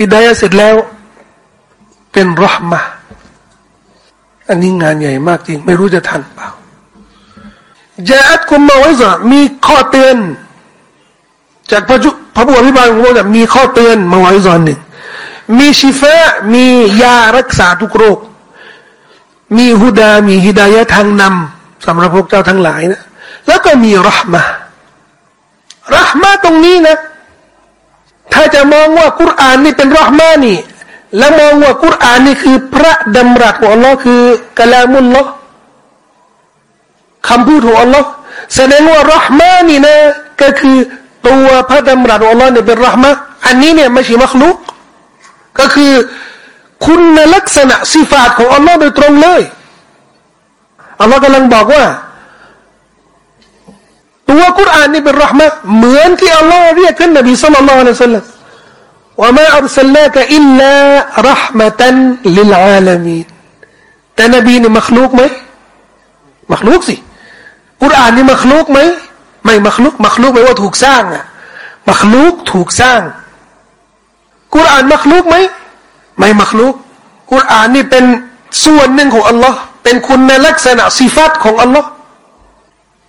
ฮิดายะเสร็จแล้ว เป็นรหมะอันนี้งานใหญ่มากจริง ไม่รู้จะทันเปล่าจาอัตคุมมาไว้สมีข้อเตือน จากพระจุพระผู้อภิบาลของเรามีข้อเตือนมาไว้สอนหนึ่งมีชิฟะมียารักษาทุกโรค มีฮุดา มีฮิดายะทางนำสำหรับพวกเจ้าทั้งหลายนะ แล้วก็มีรหมะรหมะตรงนี้นะ ถ้าจะมองว่ากุรอานนี่เป็นรหมะนี่ แล้วมองว่ากุรอานนี่คือพระดำรัสของอัลลอฮ์คือกลามุลลอฮ์คำพูดของอัลลอฮ์แสดงว่ารหมะนี่นะก็คือตัวพระดำรัสของอัลลอฮ์เนี่ยเป็นรหมะอันนี้เนี่ยไม่ใช่มักลุกก็คือคุณลักษณะสิฟาตของอัลลอฮ์โดยตรงเลยอัลลอฮ์กำลังบอกว่า ตัวกุรอานนี่เป็นรหมะเหมือนที่อัลลอฮ์เรียกท่านนบีสุลต่านละอัลลอฮ์ว่ามาอัลสลากะอิลลารหมะตันลิลอาลามีแต่นบีนี่มักลุกไหมมักลุกสิกุรอานนี่มักลุกไหมไม่มักลุกมักลุกไม่ว่าถูกสร้างอะมักลุกถูกสร้างกุรอานมักลุกไหมไม่มักลุกกุรอานนี่เป็นส่วนหนึ่งของอัลลอฮ์เป็นคุณลักษณะสิฟัตของอัลลอฮ์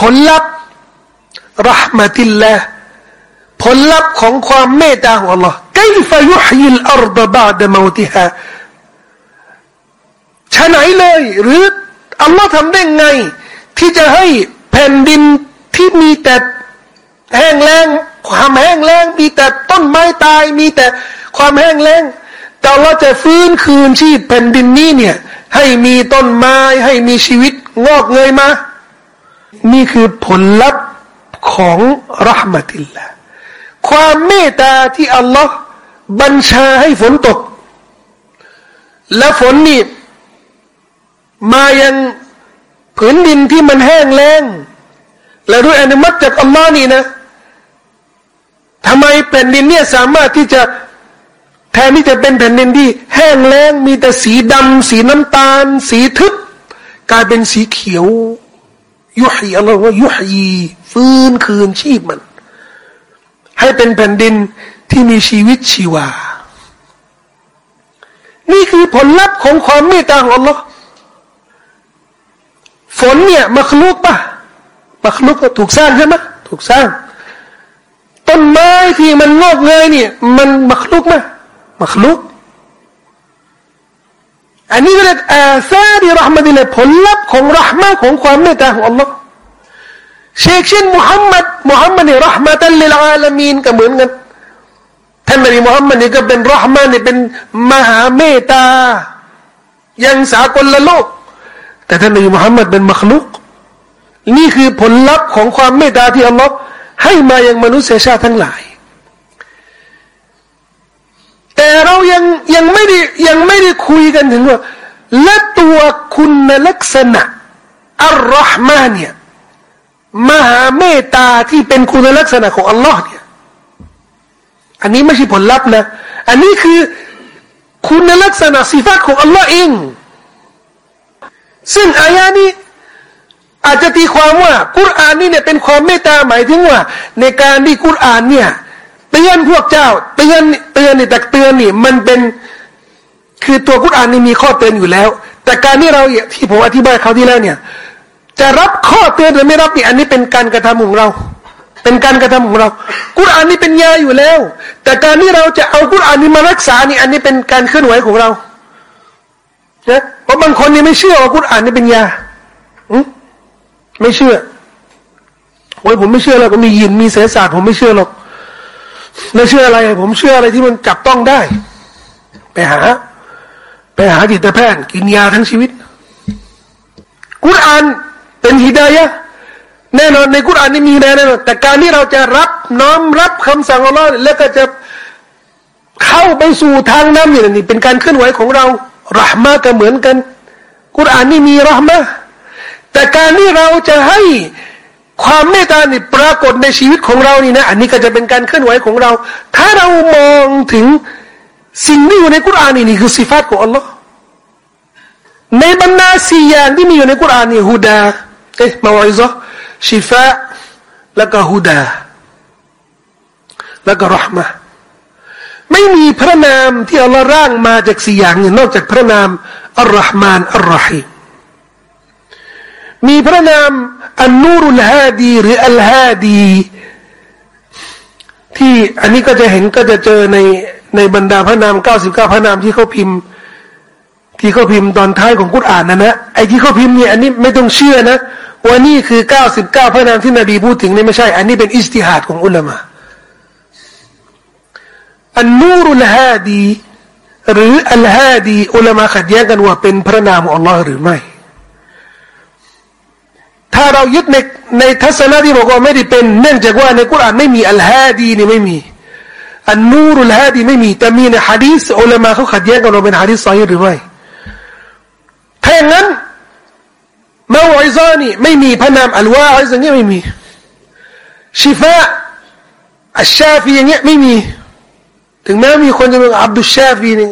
ผลลัพธ์รหมติลละผลลัพธ์ของความเมตตาของ Allah ไกฟยุฮิลอัรดบาดมาวติฮะชะไหนเลย หรืออัลลอฮ์ทำได้ไง ที่จะให้แผ่นดินที่มีแต่แห้งแล้งความแห้งแล้งมีแต่ต้นไม้ตาย มีแต่ความแห้งแล้งแต่เราจะฟื้นคืนชีพแผ่นดินนี้เนี่ย ให้มีต้นไม้ให้มีชีวิตงอกเงยมา นี่คือผลลัพธ์ของรหมติลละความเมตตาที่อัลลอฮ์บัญชาให้ฝนตก และฝนนี่มายังผืนดินที่มันแห้งแล้ง และด้วยอนุมัติจากอัลลอฮ์นี่นะทำไมแผ่นดินเนี่ยสามารถที่จะแทนที่จะเป็นแผ่นดินที่แห้งแล้ง มีแต่สีดำสีน้ำตาล สีทึบกลายเป็นสีเขียว ยุฮีอะไรว่ายุฮีฟื้นคืนชีพมัน ให้เป็นแผ่นดินที่มีชีวิตชีวา นี่คือผลลัพธ์ของความเมตตาของอัลลอฮ์ฝนเนี่ยมักลุกปะมักลุกก็ถูกสร้างใช่ไหมถูกสร้าง ต้นไม้ที่มันงอกเงยเนี่ย มันมักลุกไหมมักลุก อันนี้เรียกอาซาดีรหมดิลผลลัพธ์ของรหมะของความเมตตาของอัลลอฮ์เชคเช่นมุฮัมมัดมุฮัมมัดนี่รหมะตันลิลอาลามีนก็เหมือนกันท่านนบีมุฮัมมัดนี่ก็เป็นรหมะนี่เป็นมหาเมตตายังสากลละโลก แต่ท่านนบีมุฮัมมัดเป็นมักลุกนี่คือผลลัพธ์ของความเมตตาที่อัลลอฮ์ให้มายังมนุษยชาติทั้งหลาย แต่ เรายังยังไม่ได้ยังไม่ได้คุยกันถึงว่า และตัวคุณลักษณะอัลลอฮ์มาเนี่ยมหาเมตตาที่เป็นคุณลักษณะของอัลลอฮ์เนี่ย อันนี้ไม่ใช่ผลลัพธ์นะ อันนี้คือคุณลักษณะสิฟัตของอัลลอฮ์เอง ซึ่งอายานี้อาจจะตีความว่ากุรอานนี่เนี่ยเป็นความเมตตาหมายถึงว่า ในการที่กุรอานเนี่ย เตือนพวกเจ้า เตือนเตือนนี่แต่เตือนนี่ มันเป็นคือตัวกุรอานนี่มีข้อเตือนอยู่แล้ว แต่การที่เราที่ผมอธิบายเขาที่แล้วเนี่ย จะรับข้อเตือนหรือไม่รับนี่อันนี้เป็นการกระทำของเรา เป็นการกระทำของเรา กุรอานนี่เป็นยาอยู่แล้ว แต่การที่เราจะเอากุรอานนี่มารักษานี่ อันนี้เป็นการเคลื่อนไหวของเรานะเพราะบางคนนี่ไม่เชื่อว่ากุรอานนี่เป็นยาอืไม่เชื่อโอ้ยผมไม่เชื่อแล้วก็มียินมีเสศาสตร์ผมไม่เชื่อหรอก ไม่เชื่ออะไร ผมเชื่ออะไรที่มันจับต้องได้ ไปหา ไปหาจิตแพทย์กินยาทั้งชีวิต กุรอานเป็นฮิดายะแน่นอนในกุรอานนี่มีแน่นอนแต่การที่เราจะรับน้อมรับคำสั่งของเราแล้วก็จะเข้าไปสู่ทางนั้นนี่นี่เป็นการเคลื่อนไหวของเรารหมะก็เหมือนกัน กุรอานนี่มีรหมะแต่การที่เราจะให้ ความเมตตานี่ปรากฏในชีวิตของเรานี่นะ อันนี้ก็จะเป็นการเคลื่อนไหวของเรา ถ้าเรามองถึงสิ่งที่อยู่ในกุรอานนี่นี่คือสิฟัตของอัลลอฮ์ในบรรดาสี่อย่างที่มีอยู่ในกุรอานนี่ฮุดาเอ๊ะมาวิซะชิฟะแล้วก็ฮุดาแล้วก็รหมะไม่มีพระนามที่อัลลอฮ์ร่างมาจากสี่อย่างนี้นอกจากพระนามอัลลอฮ์มานอัลลอฮีมี มีพระนามอันนูรุลฮาดีหรืออัลฮาดี ที่อันนี้ก็จะเห็นก็จะเจอในในบรรดาพระนามเก้าสิบเก้าพระนามที่เขาพิมพ์ ที่เขาพิมพ์ตอนท้ายของกุรอานนะนะไอ้ที่เขาพิมพ์เนี่ยอันนี้ไม่ต้องเชื่อนะว่านี่คือเก้าสิบเก้าพระนามที่นบีพูดถึงนี่ไม่ใช่ อันนี้เป็นอิสติฮัดของอุลามะอันนูรุลฮาดี หรืออัลฮาดีอุลามะขัดแย้งกันว่าเป็นพระนามของอัลลอฮ์หรือไม่ ถ้าเรายึดในในทัศนะที่บอกว่าไม่ได้เป็นเนื่องจากว่าในกุรอานไม่มีอัลฮาดีนี่ไม่มีอันนูรุลฮาดีไม่มีแต่มีในฮะดีษอุลามะเขาขัดแย้งกันว่าเป็นฮะดีษไซหรือไม่ถ้าอย่างนั้นมาวอิซานี่ไม่มีพระนามอัลวาอิซอย่างเงี้ยไม่มีชิฟะอัชชาฟีอย่างเงี้ยไม่มี ถึงแม้มีคนจะเป็นอับดุลชาฟีนี่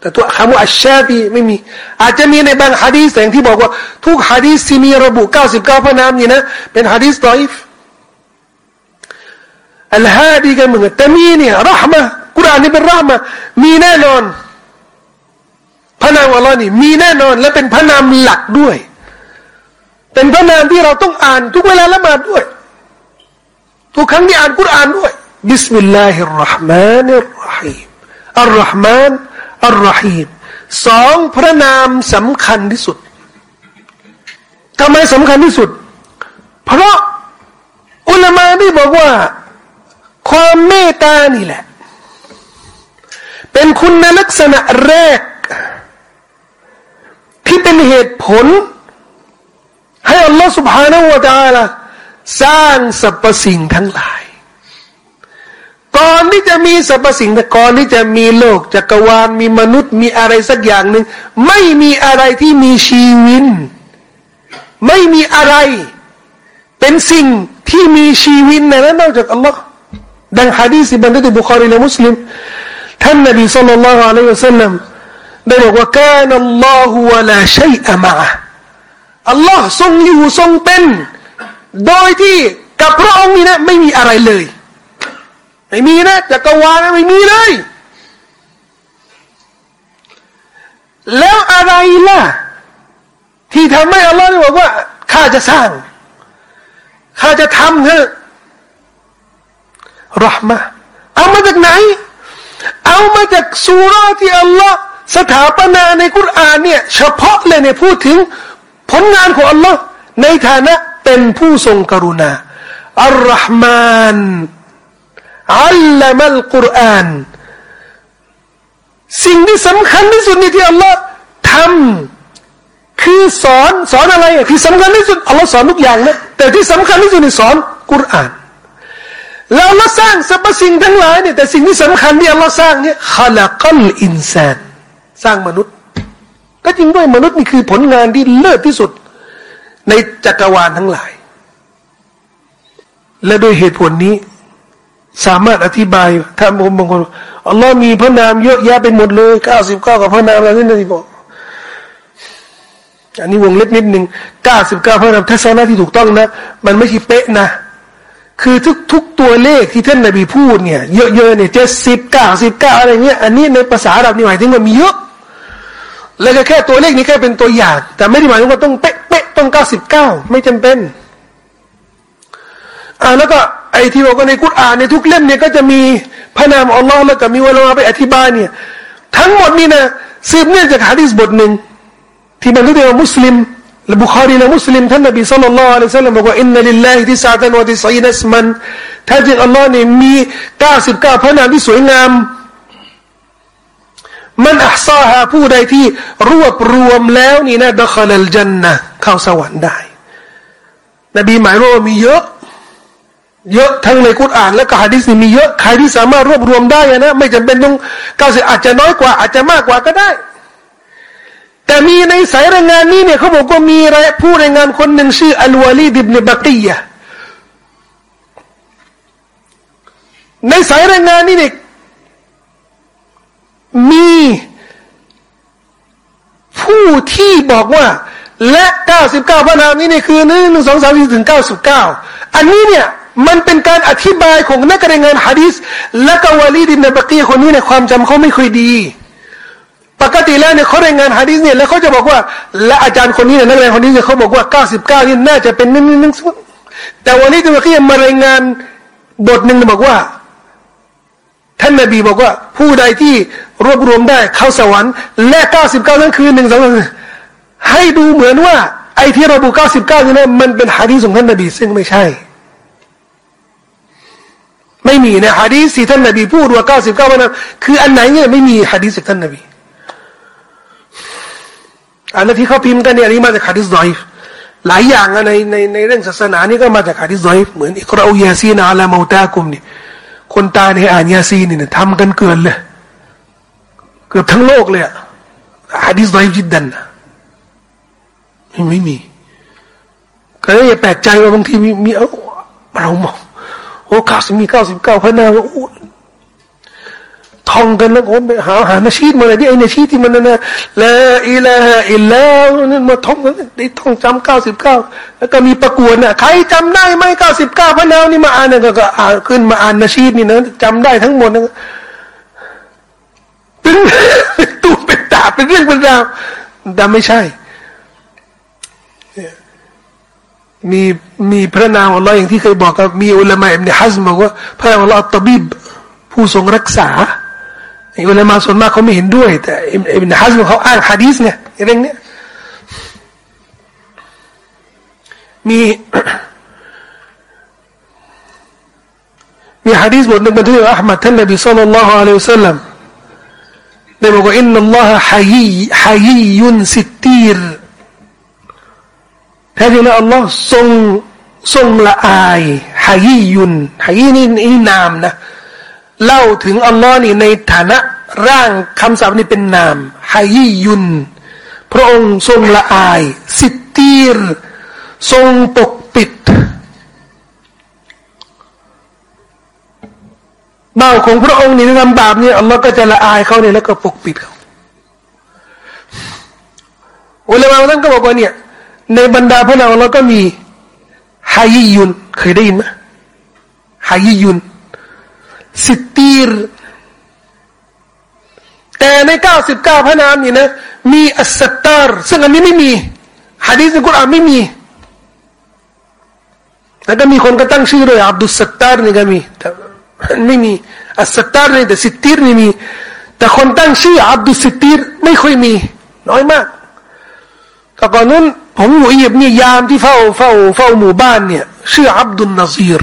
แต่ตัวคำว่าอัชชาฟีไม่มี อาจจะมีในบางฮะดีษแต่ที่บอกว่า ทุกฮะดีษที่มีระบุ 99 พระนามนี่นะ เป็นฮะดีษตออิฟอัลฮาดีกันเหมือนแต่มีเนี่ยรหมะกุรานนี่เป็นรหมะมีแน่นอน พระนามอัลลอฮ์นี่มีแน่นอน และเป็นพระนามหลักด้วย เป็นพระนามที่เราต้องอ่าน ทุกเวลาละหมาดด้วย ทุกครั้งที่อ่านกุรอานด้วยบิสมิลลาฮิรราะห์มานิรราะฮีมอัลราะห์มาน อัลราะฮีมสองพระนามสำคัญที่สุดทำไมสำคัญที่สุด เพราะอุลามาได้บอกว่า ความเมตตานี่แหละ เป็นคุณลักษณะแรก ที่เป็นเหตุผล ให้อัลลอฮฺ سبحانه และ تعالى สร้างสรรพสิ่งทั้งหลาย ก่อนที่จะมีสรรพสิ่งก่อนที่จะมีโลกจักรวาลมีมนุษย์มีอะไรสักอย่างหนึ่งไม่มีอะไรที่มีชีวิตไม่มีอะไร เป็นสิ่งที่มีชีวิตนนั้นนอกจากอัลลอฮ์ดังฮะดีษบันทึกบุคารีและมุสลิมท่านนบีสุลต่านละฮ์อะลัยฮิวะสัลลัมได้บอกว่าการอัลลอฮฺวะลาชัยอะมะอัลลอฮ์ทรงอยู่ทรงเป็น โดยที่กับพระองค์นี้นะไม่มีอะไรเลย ไม่มีนะจักรวาลไม่มีเลย แล้วอะไรล่ะ ที่ทำให้อัลลอฮ์บอกว่าข้าจะสร้างข้าจะทำเถอะรหมะเอามาจากไหน เอามาจากสุราที่อัลลอฮ์สถาปนาในกุรอานเนี่ย เฉพาะเลยเนี่ยพูดถึงผลงานของอัลลอฮ์ในฐานะเป็นผู้ทรงกรุณาอัลลอฮ์มาน อัลลอมัลกุรอานสิ่งที่สำคัญที่สุดในที่อัลลอฮ์ทำคือสอนสอนอะไรที่สำคัญที่สุดอัลลอฮ์สอนทุกอย่างนะแต่ที่สำคัญที่สุดในสอนกุรอานแล้วเราสร้างสรรพสิ่งทั้งหลายเนี่ยแต่สิ่งที่สำคัญที่อัลลอฮ์สร้างเนี่ยขลักลอินซานสร้างมนุษย์ ก็จริงด้วยมนุษย์นี่คือผลงานที่เลิศที่สุด ในจักรวาลทั้งหลาย และโดยเหตุผลนี้ สามารถอธิบายถ้าผมบางคนอัลลอฮ์มีพระนามเยอะแยะไปหมดเลยเก้าสิบเก้ากับพระนามอะไรนี่นะที่บอกอันนี้วงเล็บนิดหนึ่งเก้าสิบเก้าพระนามทัศนะที่ถูกต้องนะ มันไม่ใช่เป๊ะนะ คือทุกทุกตัวเลขที่ท่านนบีพูดเนี่ย เยอะๆเนี่ยเจ็ดสิบเก้าสิบเก้าอะไรเงี้ยอันนี้ในภาษาอับนี่หมายถึงว่ามีเยอะ แล้วก็แค่ตัวเลขนี้แค่เป็นตัวอย่าง แต่ไม่ได้หมายถึงว่าต้องเป๊ะเป๊ะต้องเก้าสิบเก้าไม่จำเป็น อ่าแล้วก็ไอ้ที่บอกว่าในกุรอานในทุกเล่มเนี่ยก็จะมีพระนามอัลลอฮ์แล้วก็มีเวลาไปอธิบายเนี่ย ทั้งหมดนี่นะสืบเนื่องจากฮะดีษบทหนึ่งที่มันรู้ได้ว่ามุสลิมและบุคารีและมุสลิมท่านนบีصلى الله عليه وسلمบอกว่าإن لله تسعة وتسعين اسماแท้จริงอัลลอฮ์เนี่ยมีเก้าสิบเก้าพระนามที่สวยงามمن أحصاهاผู้ใดที่รวบรวมแล้วนี่นะدخل الجنةเข้าสวรรค์ได้ นบีหมายว่ามีเยอะ เยอะทั้งในกุรอานและก็ฮะดิษมีเยอะใครที่สามารถรวบรวมได้นะไม่จำเป็นต้องเก้าสิบอาจจะน้อยกว่า อาจจะมากกว่าก็ได้ แต่มีในสายรายงานนี้เนี่ยเขาบอกว่ามีผู้รายงานคนหนึ่งชื่ออัลวาลีดิบเนบักียะในสายรายงานนี้เนี่ยมีผู้ที่บอกว่าและเก้าสิบเก้าพระนามนี้เนี่ยคือหนึ่งหนึ่งสองสามสี่ถึงเก้าสิบเก้าอันนี้เนี่ย มันเป็นการอธิบายของนักรายงานฮะดีษและกวาลีดินในบักีคนนี้เนี่ยความจำเขาไม่ค่อยดี ปกติแล้วเนี่ยเขารายงานฮะดีษเนี่ยแล้วเขาจะบอกว่า และอาจารย์คนนี้เนี่ยนักรายงานคนนี้เนี่ยเขาบอกว่าเก้าสิบเก้านี่น่าจะเป็นนึ่งนึ่งแต่วาลีดินบักีมารายงานบทหนึ่งบอกว่า ท่านนบีบอกว่า ผู้ใดที่รวบรวมได้เข้าสวรรค์และเก้าสิบเก้านั้นคือหนึ่งสองให้ดูเหมือนว่าไอ้ที่ระบุเก้าสิบเก้านี่นะมันเป็นฮะดีษของท่านนบีซึ่งไม่ใช่ ไม่มีในฮะดีษที่ท่านนบีพูดว่าเก้าสิบเก้านั้นคืออันไหนเนี่ยไม่มีฮะดีษจากท่านนบีอันนั้นที่เขาพิมพ์กันเนี่ยนี่มาจากฮะดีษดอยหลายอย่างในในในเรื่องศาสนานี่ก็มาจากฮะดีษดอยเหมือนอิกราอูยาซีนาอัลามาตากุมนี่คนตายในอ่านยาซีนี่ยทำกันเกินเลยเกือบทั้งโลกเลยอะฮะดิษไดจิดดันไม่มีก็เลยแปลกใจว่าบางทีมีมีเออเรามอง โอ้เก้าสิบมีเก้าสิบเก้าพระนาโอ้ท่องกันแล้วผมไปหาหานาชีตมาเลยที่ไอ้นาชีตที่มันนั่นนะละอิละอิลลานั่นมาท่องกันได้ท่องจำเก้าสิบเก้าแล้วก็มีประกวดน่ะใครจำได้ไหมเก้าสิบเก้าพระนาวนี่มาอ่านก็ก็อ่านขึ้นมาอ่านนาชีตนี่นะจำได้ทั้งหมดนะเป็นตัวเป็นตาเป็นเรื่องเป็นราวแต่ไม่ใช่ มีมีพระนามอัลลอฮ์อย่างที่เคยบอกกับมีอุลามะอิบเนฮัซบอกว่าพระนามอัลลอฮ์ตบีบผู้ทรงรักษาอุลามาส่วนมากเขาไม่เห็นด้วย แต่อิบนฮัซมเขาอ้างฮะดีสเนี่ยเรื่องนี้มีมีฮะดีสบทหนึ่งบันทึกอัลมัดท่านนบีสุลต่านละฮ์อะลัยฮิสซลลัมได้บอกว่าอินนัลลอฮะฮัยฮัยยุนสิตีร แท้จริงแล้วอัลลอฮ์ทรงทรงละอายฮัยยุนฮัยนี่นี่นามนะเล่าถึงอัลลอฮ์นี่ในฐานะร่างคำศัพท์นี้เป็นนามฮายียุน พระองค์ทรงละอาย สิทตีรทรงปกปิดเบาของพระองค์นี่ทำบาปเนี่ยอัลลอฮ์ก็จะละอายเขาเนี่ยแล้วก็ปกปิดเขาอุลามะท่านก็บอกว่าเนี่ย ในบรรดาพระนามอัลลอฮ์ก็มีฮายยุนเคยได้ยินไหมฮายยุนสิตีรแต่ในเก้าสิบเก้าพระนามนี่นะ มีอัสตาร์ซึ่งอันนี้ไม่มีฮะดีษในกุรอานไม่มี แล้วก็มีคนก็ตั้งชื่อด้วยอับดุสสตาร์นี่ก็มีแต่ไม่มีอัสตาร์นี่แต่สิตีรนี่มี แต่คนตั้งชื่ออับดุสตีรไม่ค่อยมี น้อยมากแต่ก่อนนู้น ผมอยู่อียิปต์นี่ยยามที่เฝ้าเฝ้าเฝ้าหมู่บ้านเนี่ยชื่ออับดุลนาซีร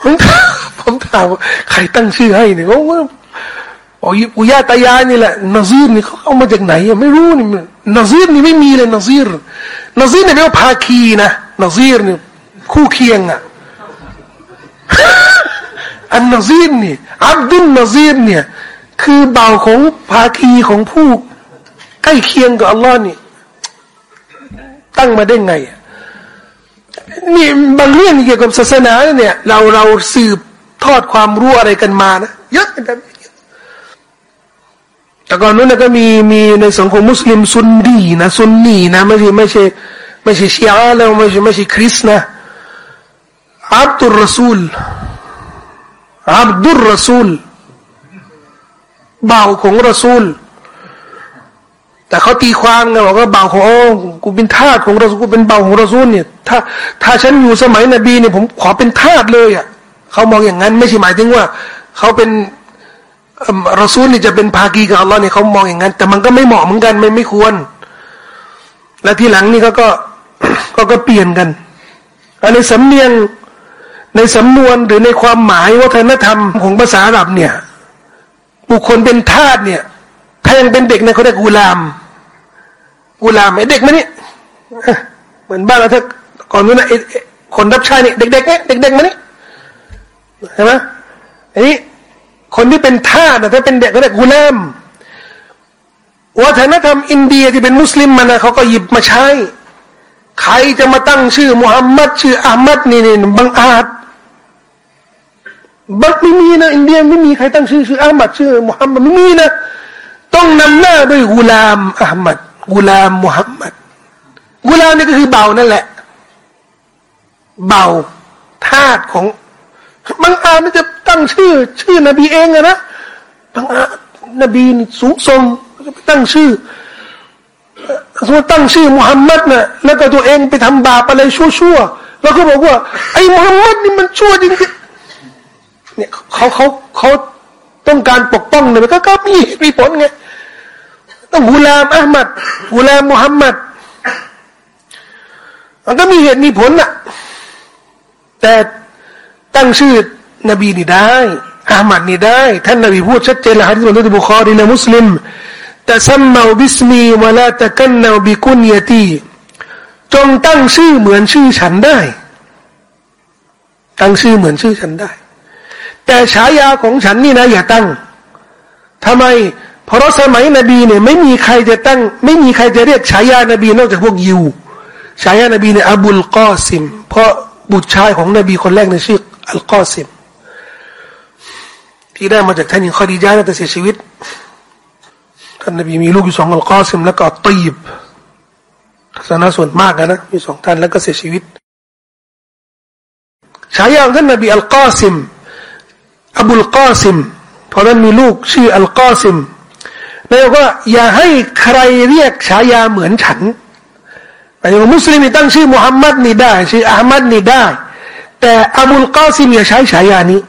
ผมผมถามใครตั้งชื่อให้เนี่ยผมว่าอ้ยอุยาตายานี่แหละนาซีรนี่เขาเอามาจากไหนไม่รู้นี่นาซีรนี่ไม่มีเลยนาซีรนาซีรนี่เป็นภาคีนะนาซีรนี่คู่เคียงอะอันนาซีรนี่อับดุลนาซีรเนี่ยคือเบาของภาคีของผู้ใกล้เคียงกับอัลลอฮ์นี่ ตั้งมาได้ไงนี่บางเรื่องเกี่ยวกับศาสนาเนี่ย เราเราสืบทอดความรู้อะไรกันมานะเยอะแบบแต่ก่อนนู้นก็มีมีในสังคมมุสลิมซุนนีนะซุนนีนะไม่ใช่ไม่ใช่ไม่ใช่ชีอะแล้วไม่ใช่ไม่ใช่คริสนะอับดุลรสูลอับดุลรสูลบ่าวของรสูล แต่เขาตีความไงบอกว่าเบ่าของโอ้กูเป็นทาสของรสูกูเป็นเบ่าของรสูลเนี่ยถ้าถ้าฉันอยู่สมัยนบีเนี่ยผมขอเป็นทาสเลยอะเขามองอย่างนั้น ไม่ใช่หมายถึงว่าเขาเป็นรอซูลนี่จะเป็นภากีกับอัลลอฮ์เนี่ยเขามองอย่างนั้น แต่มันก็ไม่เหมาะเหมือนกันไม่ไม่ควร และทีหลังนี่เขาก็ก็ก็เปลี่ยนกันในสำเนียงในสำนวนหรือในความหมายวัฒนธรรมของภาษาอาหรับเนี่ย บุคคลเป็นทาสเนี่ยถ้ายังเป็นเด็กเนี่ยเขาเรียกกูลาม กูลามไอ้เด็กมันนี่เหมือนบ้านเราถ้าก่อนนู้นนะคนรับใช้เนี่ยเด็กๆเนี่ยเด็กๆมานี่เห็นไหมอันนี้คนที่เป็นทาสถ้าเป็นเด็กก็เรียกกุลามวัฒนธรรมอินเดียที่เป็นมุสลิมมันนะเขาก็หยิบมาใช้ ใครจะมาตั้งชื่อมุฮัมมัดชื่ออามัดนี่นี่บังอาจบักไม่มีนะอินเดียไม่มีใครตั้งชื่อชื่ออามัดชื่อมุฮัมมัดไม่มีนะต้องนำหน้าด้วยกุลามอามัด กุลามมุฮัมมัดกุลามนี่ก็คือเบานั่นแหละ เบาทาสของบางอาจจะตั้งชื่อ ชื่อนบีเองอะนะบางอานบีสูงส่งจะไปตั้งชื่อสมมติตั้งชื่อมุฮัมมัดนะ่ะแล้วก็ตัวเองไปทำบาปอะไรชั่วๆแล้วก็บอกว่า ไอ้มุฮัมมัดนี่มันชั่วจริงๆเนี่ยเขาเขาเขาต้องการปกป้องเนี่ยก็ก็มีมีผลไง ต้องกุลามอัลมัดกุลามมุฮัมมัดมันก็มีเหตุมีผลน่ะแต่ตั้งชื่อนบีนี่ได้อามัดนี่ได้ ท่านนบีพูดชัดเจนลยฮะที่มันบุคอรีและมุสลิมแต่ซัมมาบิสมีวะลาตะกันนาบิกุนยตีจงตั้งชื่อเหมือนชื่อฉันได้ ตั้งชื่อเหมือนชื่อฉันได้ แต่ฉายาของฉันนี่นะอย่าตั้งทำไม เพราะสมัยนบีเนี่ยไม่มีใครจะตั้ง ไม่มีใครจะเรียกฉายานบีนอกจากพวกยิวฉายานบีเนี่ยอับุลกอซิม เพราะบุตรชายของนบีคนแรกในชื่ออัลกอซิม ที่ได้มาจากท่านหญิงคอดีจาแต่เสียชีวิตท่านนบีมีลูกอยู่สองอัลกอซิมแล้วก็ตีบศาสนาส่วนมากนะมีสองท่านแล้วก็เสียชีวิตฉายาของท่านนบีอัลกอซิมอับุลกอซิมเพราะนั้นมีลูกชื่ออัลกอซิม แล้วก็อย่าให้ใครเรียกฉายาเหมือนฉันแต่อย่างมุสลิมตั้งชื่อมุฮัมมัดนี่ได้ ชื่ออามัดนี่ได้ แต่อับุลกาซิมอย่าใช้ฉายานี้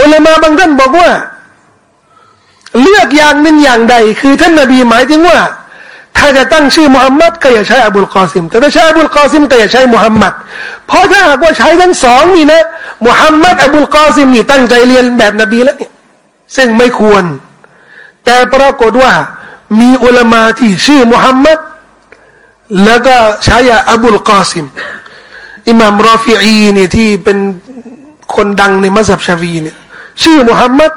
อุลามาบางท่านบอกว่า เลือกอย่างหนึ่งอย่างใด คือท่านนบีหมายถึงว่า ถ้าจะตั้งชื่อมุฮัมมัดก็อย่าใช้อับุลกาซิม แต่ถ้าใช้อับุลกาซิมก็อย่าใช้มุฮัมมัดเพราะถ้าหากว่าใช้ทั้งสองนี่นะมุฮัมมัดอับุลกาซิมนี่ตั้งใจเรียนแบบนบีแล้วเนี่ยซึ่งไม่ควร แต่ปรากฏว่า มีอุลามาที่ชื่อมุฮัมมัดแล้วก็ใช้อับุลกาซิมอิหม่ามรอฟีอีเนี่ยที่เป็นคนดังในมัสยิดชาวีเนี่ยชื่อมุฮัมมัด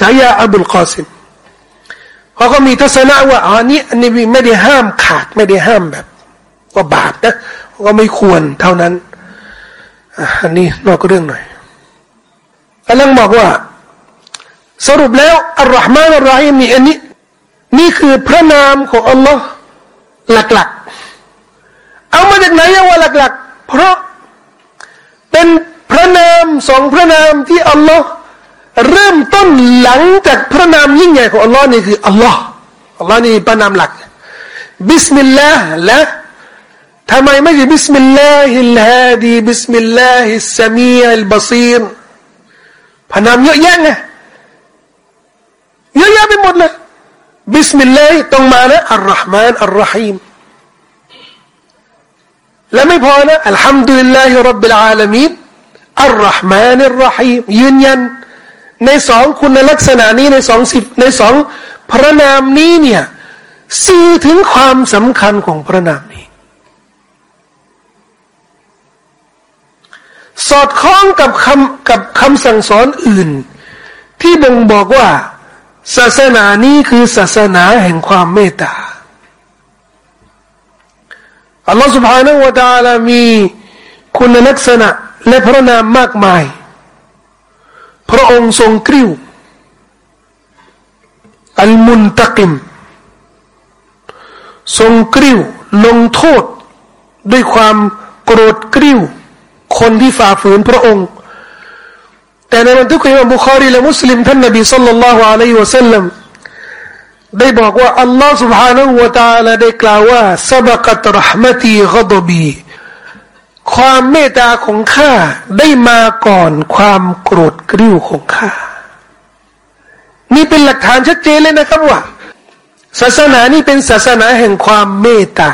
สายาอับุลกอซิมเขาก็มีทัศนะว่าอ๋อนี้อันนี้ไม่ได้ห้ามขาดไม่ได้ห้ามแบบว่าบาปนะก็ไม่ควรเท่านั้นอันนี้นอกเรื่องหน่อยอัลลอฮ์บอกว่า สรุปแล้วอัลลอฮ์มาอัลลอฮิมนี่อันนี้นี่คือพระนามของอัลลอฮ์หลักๆ เอามาจากไหนว่าหลักๆ เพราะเป็นพระนามสองพระนามที่อัลลอฮ์เริ่มต้นหลังจากพระนามยิ่งใหญ่ของอัลลอฮ์นี่คืออัลลอฮ์อัลลอฮ์นี่พระนามหลักبسم اللهและทำไมไม่ใช่بسم الله الهادي بسم الله السميع البصيرพระนามเยอะแยะไง เยอะแยะไปหมดเลยبسم اللهต้องมานะالرحمن الرحيمและไม่พอนะالحمد لله رب العالمين الرحمن الرحيمยืนยัน ในสองคุณลักษณะนี้ในสองสิบในสองพระนามนี้เนี่ยสื่อถึงความสำคัญของพระนามนี้ สอดคล้องกับคำกับคำสั่งสอนอื่น ที่บ่งบอกว่า ศาสนานี้คือศาสนาแห่งความเมตตาอัลลอฮฺ سبحانه และ تعالى มีคุณลักษณะและพระนามมากมาย พระองค์ทรงกริ้วอัลมุนตะกิมทรงกริ้วลงโทษ ด้วยความโกรธกริ้ว คนที่ฝ่าฝืนพระองค์ แต่ในบันทึกของอิมามบุคารีและมุสลิมท่านนบีสัลลัลลอฮุอะลัยฮิวะสัลลัมได้บอกว่าอัลลอฮ์ سبحانه และ تعالى ได้กล่าวว่าสบกัตรหมตีกดบีความเมตตาของข้าได้มาก่อนความโกรธกริ้วของข้านี่เป็นหลักฐานชัดเจนเลยนะครับว่า ศาสนานี่เป็นศาสนาแห่งความเมตตา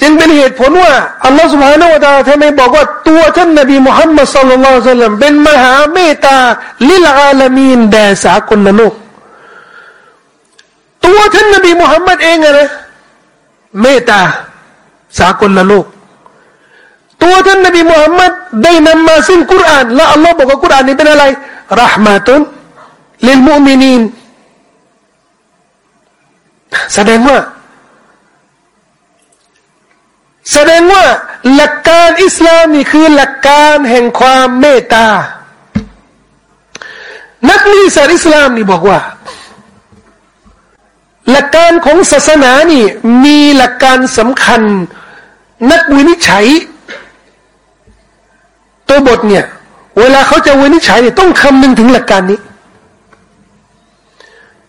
จึงเป็นเหตุผลว่าอัลลอฮฺสุบฮานาอัลลอฮฺทำไมบอกว่าตัวท่านนบีมุฮัมมัดสุลลัลลสัลลัมเป็นมหาเมตตาลิลอาลามีนแด่สากลโลกตัวท่านนบีมุฮัมมัดเองนะเมตตาสากลละโลก ตัวท่านนบีมุฮัมมัดได้นำมาซึ่งกุรอานและอัลลอฮ์บอกว่ากุรอานนี้เป็นอะไรรหมาตุนลิลมุมินีนแสดงว่า แสดงว่าหลักการอิสลามนี่คือหลักการแห่งความเมตตา นักวิชาอิสลามนี่บอกว่า หลักการของศาสนานี่มีหลักการสำคัญ นักวินิจฉัย ตัวบทเนี่ยเวลาเขาจะวินิจฉัยเนี่ยต้องคำนึงถึงหลักการนี้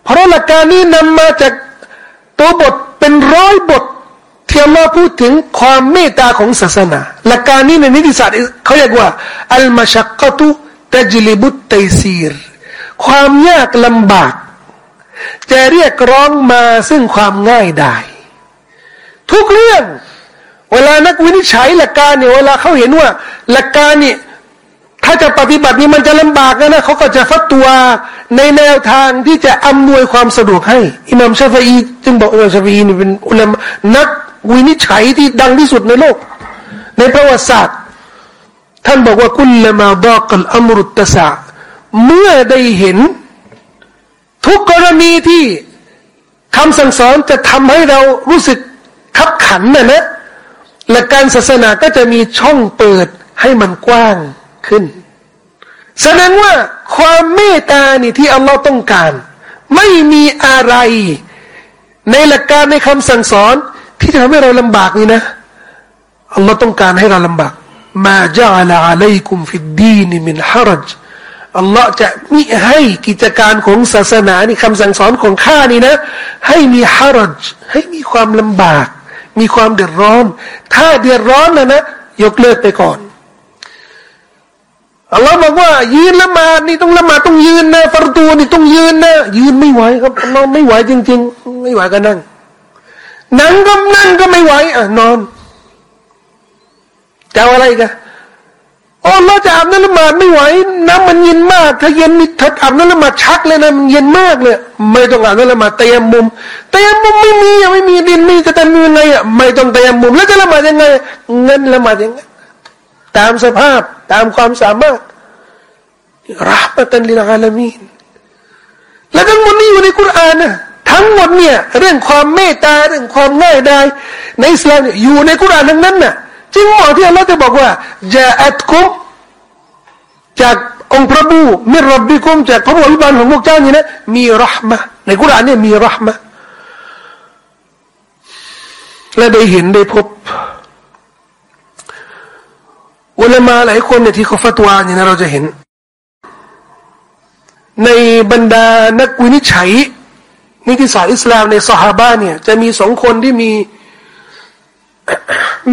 เพราะหลักการนี้นำมาจากตัวบทเป็นร้อยบท ที่อัลลอฮ์พูดถึงความเมตตาของศาสนา หลักการนี้ในนิติศาสตร์เขาเรียกว่าอัลมาชักกตุตจลิบุตไตซีร ความยากลำบาก จะเรียกร้องมาซึ่งความง่ายได้ ทุกเรื่อง เวลานักวินิจฉัยหลักการเนี่ยเวลาเขาเห็นว่า หลักการนี่ถ้าจะปฏิบัตินี้มันจะลำบากนะนะเขาก็จะฟัดตัวในแนวทางที่จะอำนวยความสะดวกให้ อิหม่ามชาฟีจึงบอกอิหม่ามชาฟีนี่เป็นอุลามนัก วินิจฉัยที่ดังที่สุดในโลก ในประวัติศาสตร์ ท่านบอกว่ากุลมาดอกลอัมรุตตสะเมื่อได้เห็น ทุกกรณีที่คำสั่งสอนจะทำให้เรารู้สึกขับขันนะนะและการศาสนาก็จะมีช่องเปิดให้มันกว้างขึ้น แสดงว่าความเมตตานี่ที่อัลลอฮ์ต้องการ ไม่มีอะไร ในหลักการในคำสั่งสอน ที่ทำให้เราลำบากนี่นะอัลลอฮ์ต้องการให้เราลำบากมาจาลาอะลัยกุมฟิดดีนมินฮารจอัลลอฮ์จะมิให้กิจการของศาสนานี่คำสั่งสอนของข้านี่นะ ให้มีฮารจให้มีความลำบาก มีความเดือดร้อน ถ้าเดือดร้อนนะนะยกเลิกไปก่อนอัลลอฮ์บอกว่า ยืนละหมาดนี่ต้องละหมาดต้องยืนนะฟารตูนี่ต้องยืนนะยืนไม่ไหวครับอัลลอฮ์ไม่ไหวจริง ๆ ไม่ไหวก็นั่ง นั่งก็นั่งก็ไม่ไหวอะนอนจะอะไรกันโอ้เราจะอาบน้ำละหมาดไม่ไหวน้ำมันเย็นมาก ถ้าเย็นนี่ถ้าอาบน้ำละหมาดชักเลยนะมันเย็นมากเลยไม่ต้องอาบน้ำละหมาดเตยมมุมเตยมมุมไม่มีไม่มีดินไม่จะทำยังไงอะไม่ต้องเตยมมุมแล้วจะละหมาดยังไงเงินละหมาดยังไงตามสภาพตามความสามารถรัหมตันลิลอาลามีนแล้วทั้งหมดนี้อยู่ในคุรานนะ ทั้งหมดเนี่ยเรื่องความเมตตาเรื่องความง่ายดายในอิสลามอยู่ในคุรานทั้งนั้นน่ะจริงหรอที่อัลลอฮ์จะบอกว่าจะอัดคุมจากองค์พระผู้มิรับบิคุมจากพระผู้อภิบาลของพวกเจ้านี่นะมีรหมะในกุรานเนี่ยมีรหมะและได้เห็นได้พบอุลามาหลายคนเนี่ยที่เขาฟัตวาเนี่ยนะเราจะเห็น ในบรรดานักวินิจฉัย นิติศาสตร์อิสลามในสหาบาเนี่ยจะมีสองคนที่มี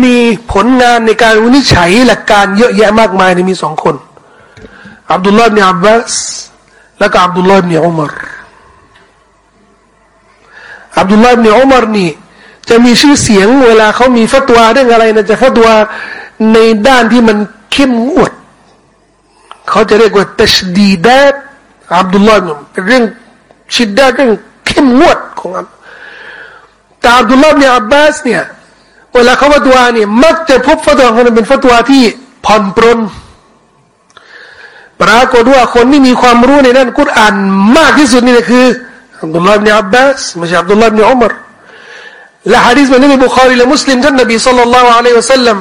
มีผลงานในการวินิจฉัยหลักการเยอะแยะมากมายในมีสองคนอับดุลลาห์เนี่ยอับบาสและก็อับดุลลาห์เนี่ยอุมารอับดุลลาห์เนี่ยอุมารนี่จะมีชื่อเสียงเวลาเขามีฟัตวาเรื่องอะไรนะจะฟัตวาในด้านที่มันเข้มงวดเขาจะเรียกว่าตัชดีดาอับดุลลาห์เป็นเรื่องชิดดาเรื่อง เข้มงวดของอับแต่อับดุลลาห์เนี่ยอับบาสเนี่ยเวลาเขาฟัตวาเนี่ยมักจะพบฟัตวาคนเป็นฟัตวาที่ผ่อนปรนปรากฏว่าคนที่มีความรู้ในด้านกุรอานมากที่สุดนี่คืออับดุลลาห์เนี่ยอับบาสไม่ใช่อับดุลลาห์เนี่ยอุมรและฮะดีษมันในบุคอรีและมุสลิมท่านนบีสุลต่านละอัลลอฮฺวะสัลลัม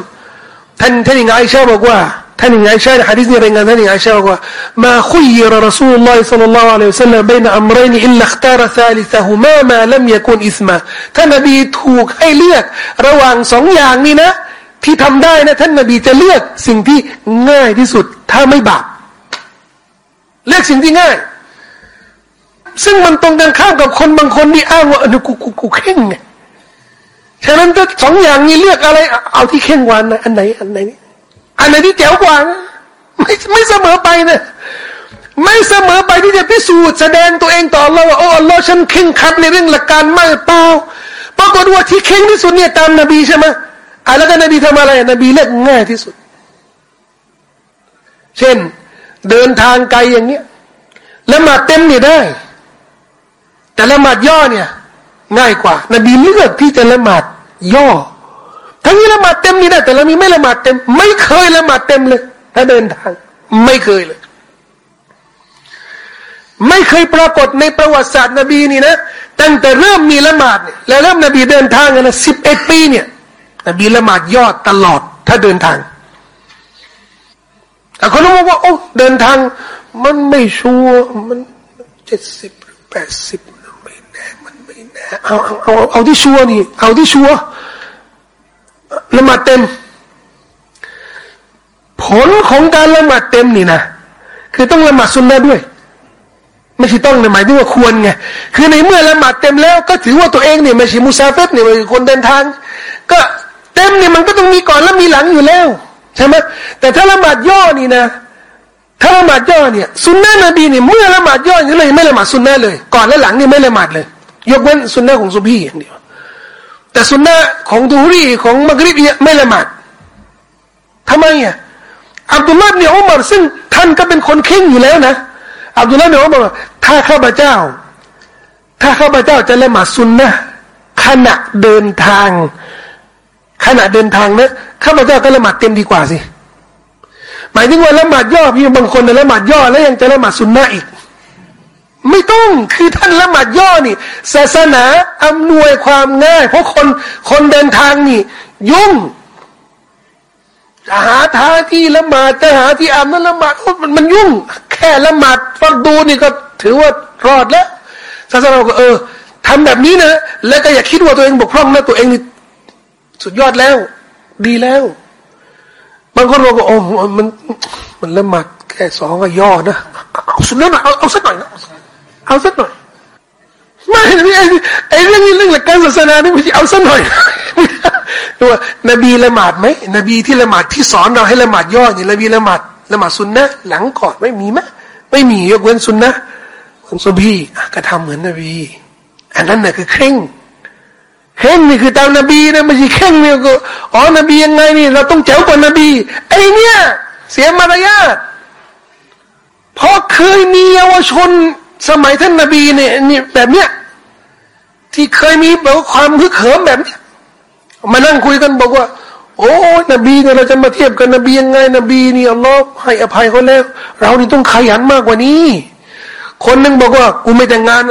ท่านท่านอิงไอชาบอกว่า ท่านอิงไอชาในฮะดีษนี้รายงานท่านอิงไอชาบอกว่ามาคุยรรสูลุลลอฮิสัลลัลลอฮุอะลัยฮิวะสัลลัม بين أمرين إلا اختار ثالثهما ما لم يكن إثما ท่านนบีถูกให้เลือกระหว่างสองอย่างนี้นะ ที่ทำได้นะท่านนบีจะเลือกสิ่งที่ง่ายที่สุด ถ้าไม่บาปเลือกสิ่งที่ง่าย ซึ่งมันตรงกันข้ามกับคนบางคนที่อ้างว่าเออกูกูกูเข่งไงฉะนั้นถ้าสองอย่างนี้เลือกอะไร เอาที่เข่งกว่านะอันไหนอันไหน อันไหนที่แจ๋วกว่านะไม่ไม่เสมอไปนะไม่เสมอไปที่จะพิสูจน์แสดงตัวเองต่อเราว่าโอ้เราฉันเข่งคัดในเรื่องหลักการไม่เปล่าปรากฏว่าที่เข่งที่สุดเนี่ยตามนบีใช่ไหมอะแล้วก็นบีทำอะไรนบีเลือกง่ายที่สุด เช่น เดินทางไกลอย่างเนี้ยละหมาดเต็มเนี่ยได้ แต่ละหมาดย่อเนี่ย ง่ายกว่า นบีเลือกที่จะละหมาดย่อ ทั้งนี้ละหมาดเต็มนี่ได้แต่ละมีไม่ละหมาดเต็ม ไม่เคยละหมาดเต็มเลย ถ้าเดินทาง ไม่เคยเลย ไม่เคยปรากฏในประวัติศาสตร์นบีนี่นะตั้งแต่เริ่มมีละหมาดเนี่ยแล้วเริ่มนบีเดินทางกันนะสิบเอ็ดปีเนี่ยนบีละหมาดยอดตลอด ถ้าเดินทางแต่คนบอกว่าโอ้เดินทาง มันไม่ชัวร์มันเจ็ดสิบแปดสิบไม่แน่มันไม่แน่เอาเอาเอาเอาที่ชัวร์นี่ เอาที่ชัวร์ ละหมาดเต็ม ผลของการละหมาดเต็มนี่นะคือต้องละหมาดซุนนะด้วย ไม่ใช่ต้องหมายถึงว่าควรไงคือในเมื่อละหมาดเต็มแล้ว ก็ถือว่าตัวเองเนี่ยไม่ใช่มุซาเฟตเนี่ยคนเดินทาง ก็เต็มเนี่ยมันก็ต้องมีก่อนแล้วมีหลังอยู่แล้วใช่ไหมแต่ถ้าละหมาดย่อนี่นะถ้าละหมาดย่อเนี่ยสุนนะนบีเนี่ยเมื่อละหมาดย่อนี่เลยไม่ละหมาดสุนนะเลย ก่อนและหลังนี่ไม่ละหมาดเลย ยกเว้นสุนนะของซุบีอย่างเดียว แต่สุนนะของดูรีของมักริบเนี่ยไม่ละหมาดทำไมอะอับดุลลาห์เนี่ยอุมารซึ่งท่านก็เป็นคนเข่งอยู่แล้วนะอับดุลลาห์เนี่ยอุมารถ้าข้าพเจ้า ถ้าข้าพเจ้าจะละหมาดสุนนะขณะเดินทาง ขณะเดินทางนะข้าพเจ้าก็ละหมาดเต็มดีกว่าสิหมายถึงว่าละหมาดย่อพี่บางคนละหมาดย่อแล้วยังจะละหมาดสุนนะอีก ไม่ต้องคือท่านละหมาดย่อนี่ ศาสนาอำนวยความง่าย เพราะคนคนเดินทางนี่ ยุ่งจะหาท่าที่ละหมาดจะหาที่อ่านนั่นละหมาดมันมันยุ่ง แค่ละหมาดฟังดูนี่ก็ถือว่ารอดแล้วศาสนาก็เออทำแบบนี้นะแล้วก็อย่าคิดว่าตัวเองบกพร่องนะตัวเองนี่สุดยอดแล้ว ดีแล้วบางคนบอกว่าโอ้มันมันละหมาดแค่สองก็ย่อนะเอาสุดนั้นเอาเอาสักหน่อยนะ เอาสักหน่อยไม่ไอ้ไอ้เรื่องนี้เรื่องหลักการศาสนานี่ไม่ใช่เอาสักหน่อยว่านบีละหมาดไหมนบีที่ละหมาดที่สอนเราให้ละหมาดย่อเนี่ยนบีละหมาดละหมาดซุนนะหลังก่อนไม่มีไหมไม่มียกเว้นซุนนะคนซุบีก็ทำเหมือนนบี อันนั้นน่ะคือเคร่งเคร่งนี่คือตามนบีนะไม่ใช่เคร่งเนี่ยก็อ๋อนบียังไงนี่ เราต้องเจ้ากว่านบีไอ้เนี่ย เสียมารยาทเพราะเคยมีเยาวชน สมัยท่านนบีเนี่ยนี่แบบเนี้ยที่เคยมีแบบความพึกเขิมแบบเนี้ยมานั่งคุยกันบอกว่า โอ้นบีเนี่ยเราจะมาเทียบกันนบียังไง นบีนี่อัลลอฮ์ให้อภัยเขาแล้ว เรานี่ต้องขยันมากกว่านี้ คนหนึ่งบอกว่ากูไม่แต่งงาน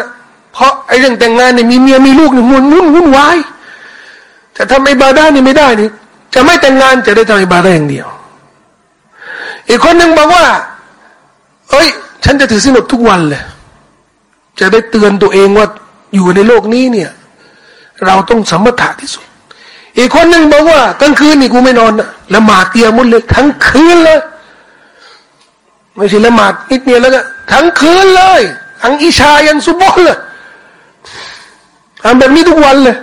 เพราะไอ้เรื่องแต่งงานเนี่ยมีเมียมีลูกเนี่ยมุ่นวุ่นวุ่นวายจะทำไอ้บาด้านี่ไม่ได้นี่จะไม่แต่งงานจะได้ทำไอ้บาด้าอย่างเดียว อีกคนหนึ่งบอกว่าเอ้ย ฉันจะถือสินอดทุกวันเลย จะได้เตือนตัวเองว่าอยู่ในโลกนี้เนี่ย เราต้องสมถะที่สุด อีกคนหนึ่งบอกว่ากลางคืนนี่กูไม่นอนละหมาดเตียมุดเลยทั้งคืนเลยไม่ใช่ละหมาดนิดเดียวแล้วก็ทั้งคืนเลยทั้งอิชายันซุบอลเลยทำแบบนี้ทุกวันเลย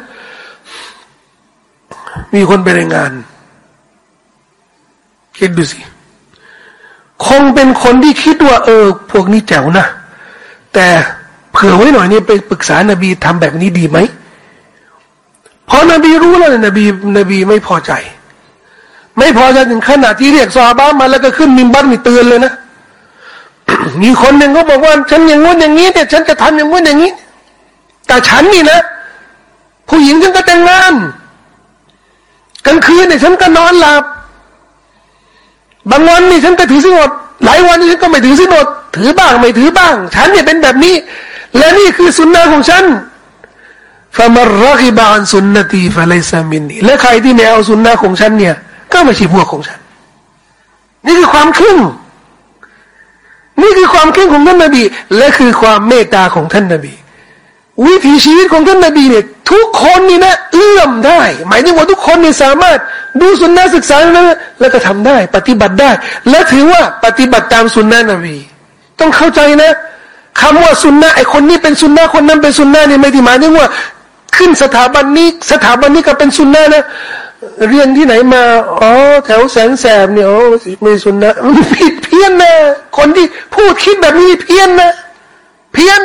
มีคนไปรายงานคิดดูสิ คงเป็นคนที่คิดว่า เออ พวกนี้แจ๋วนะ แต่ เผื่อไว้หน่อยนี่ไปปรึกษานบีทำแบบนี้ดีไหมเพอนบีรู้แล้วนบีนบีไม่พอใจ ไม่พอใจถึงขนาดที่เรียกซาบ้ามาแล้วก็ขึ้นมิมบัตมีเตือนเลยนะมีคนหนึ่งเขาบอกว่า ฉันอย่างงู้นอย่างนี้เนี่ยฉันจะทำอย่างงู้นอย่างนี้ แต่ฉันนี่นะ ผู้หญิงฉันก็แต่งงานกลางคืนเนี่ยฉันก็นอนหลับบางวันนี่ฉันก็ถือสินอดหลายวันนี่ฉันก็ไม่ถือสินอดถือบ้างไม่ถือบ้าง ฉันเนี่ยเป็นแบบนี้ และนี่คือสุนนะของฉันฟามรักิบานสุนนตีฟะไลซามินนีและใครที่ไม่เอาสุนนะของฉันเนี่ย ก็ไม่ใช่พวกของฉัน นี่คือความขึ้นนี่คือความขึ้นของท่านนบี และคือความเมตตาของท่านนบี วิถีชีวิตของท่านนบีเนี่ยทุกคนนี่นะเอื้อมได้ หมายถึงว่าทุกคนนี่สามารถดูสุนนะศึกษาแล้วแล้วก็ทำได้ ปฏิบัติได้ และถือว่าปฏิบัติตามสุนนะนบี ต้องเข้าใจนะ คำว่าสุนนะไอคนนี้เป็นสุนนะคนนั้นเป็นสุนนะนี่ไม่ได้หมายถึงว่า ขึ้นสถาบันนี้สถาบันนี้ก็เป็นสุนนะนะเรียนที่ไหนมาอ๋อแถวแสนแสบเนี่ยโอ้ไม่สุนนะผิดเพี้ยนนะคนที่พูดคิดแบบนี้เพี้ยนนะเพี้ยน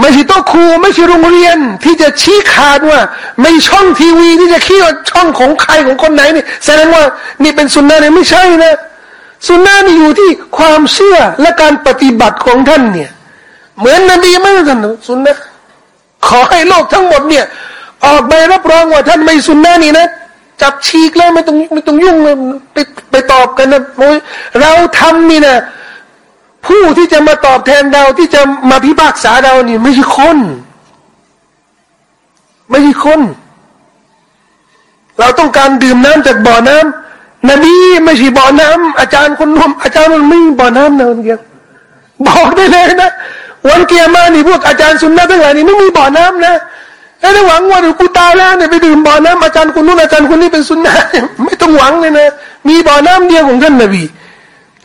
ไม่ใช่โต๊ะครูไม่ใช่โรงเรียน ที่จะชี้ขาดว่า ไม่ช่องทีวีที่จะขี้ว่าช่องของใครของคนไหนนี่แสดงว่านี่เป็นสุนนะเนี่ยไม่ใช่นะ สุนนะนี่อยู่ที่ความเชื่อและการปฏิบัติของท่านเนี่ย เหมือนนบีไม่ท่านสุนนะขอให้โลกทั้งหมดเนี่ย ออกใบรับรองว่าท่านไม่สุนนะนี่นะจับฉีกเลยไม่ต้องไม่ต้องยุ่งเลยไปไปตอบกันนะโอ้ยเราทำนี่นะผู้ที่จะมาตอบแทนเราที่จะมาพิพากษาเรานี่ไม่ใช่คน ไม่ใช่คน เราต้องการดื่มน้ำจากบ่อน้ำ นบีไม่ใช่บ่อน้ำอาจารย์คนนู้นอาจารย์มันไม่บ่อน้ำนะเกียบอกได้เลยนะวันเกียร์มานี่พวกอาจารย์สุนนะทั้งหลายนี่ไม่มีบ่อน้ำนะแล้หวังว่าเดี๋ยวกูตายแล้วเนี่ยไปดื่มบ่อน้ำอาจารย์คนนู้นอาจารย์คนนี้เป็นสุนนะไม่ต้องหวังเลยนะมีบ่อน้ำเดียวของท่านนบี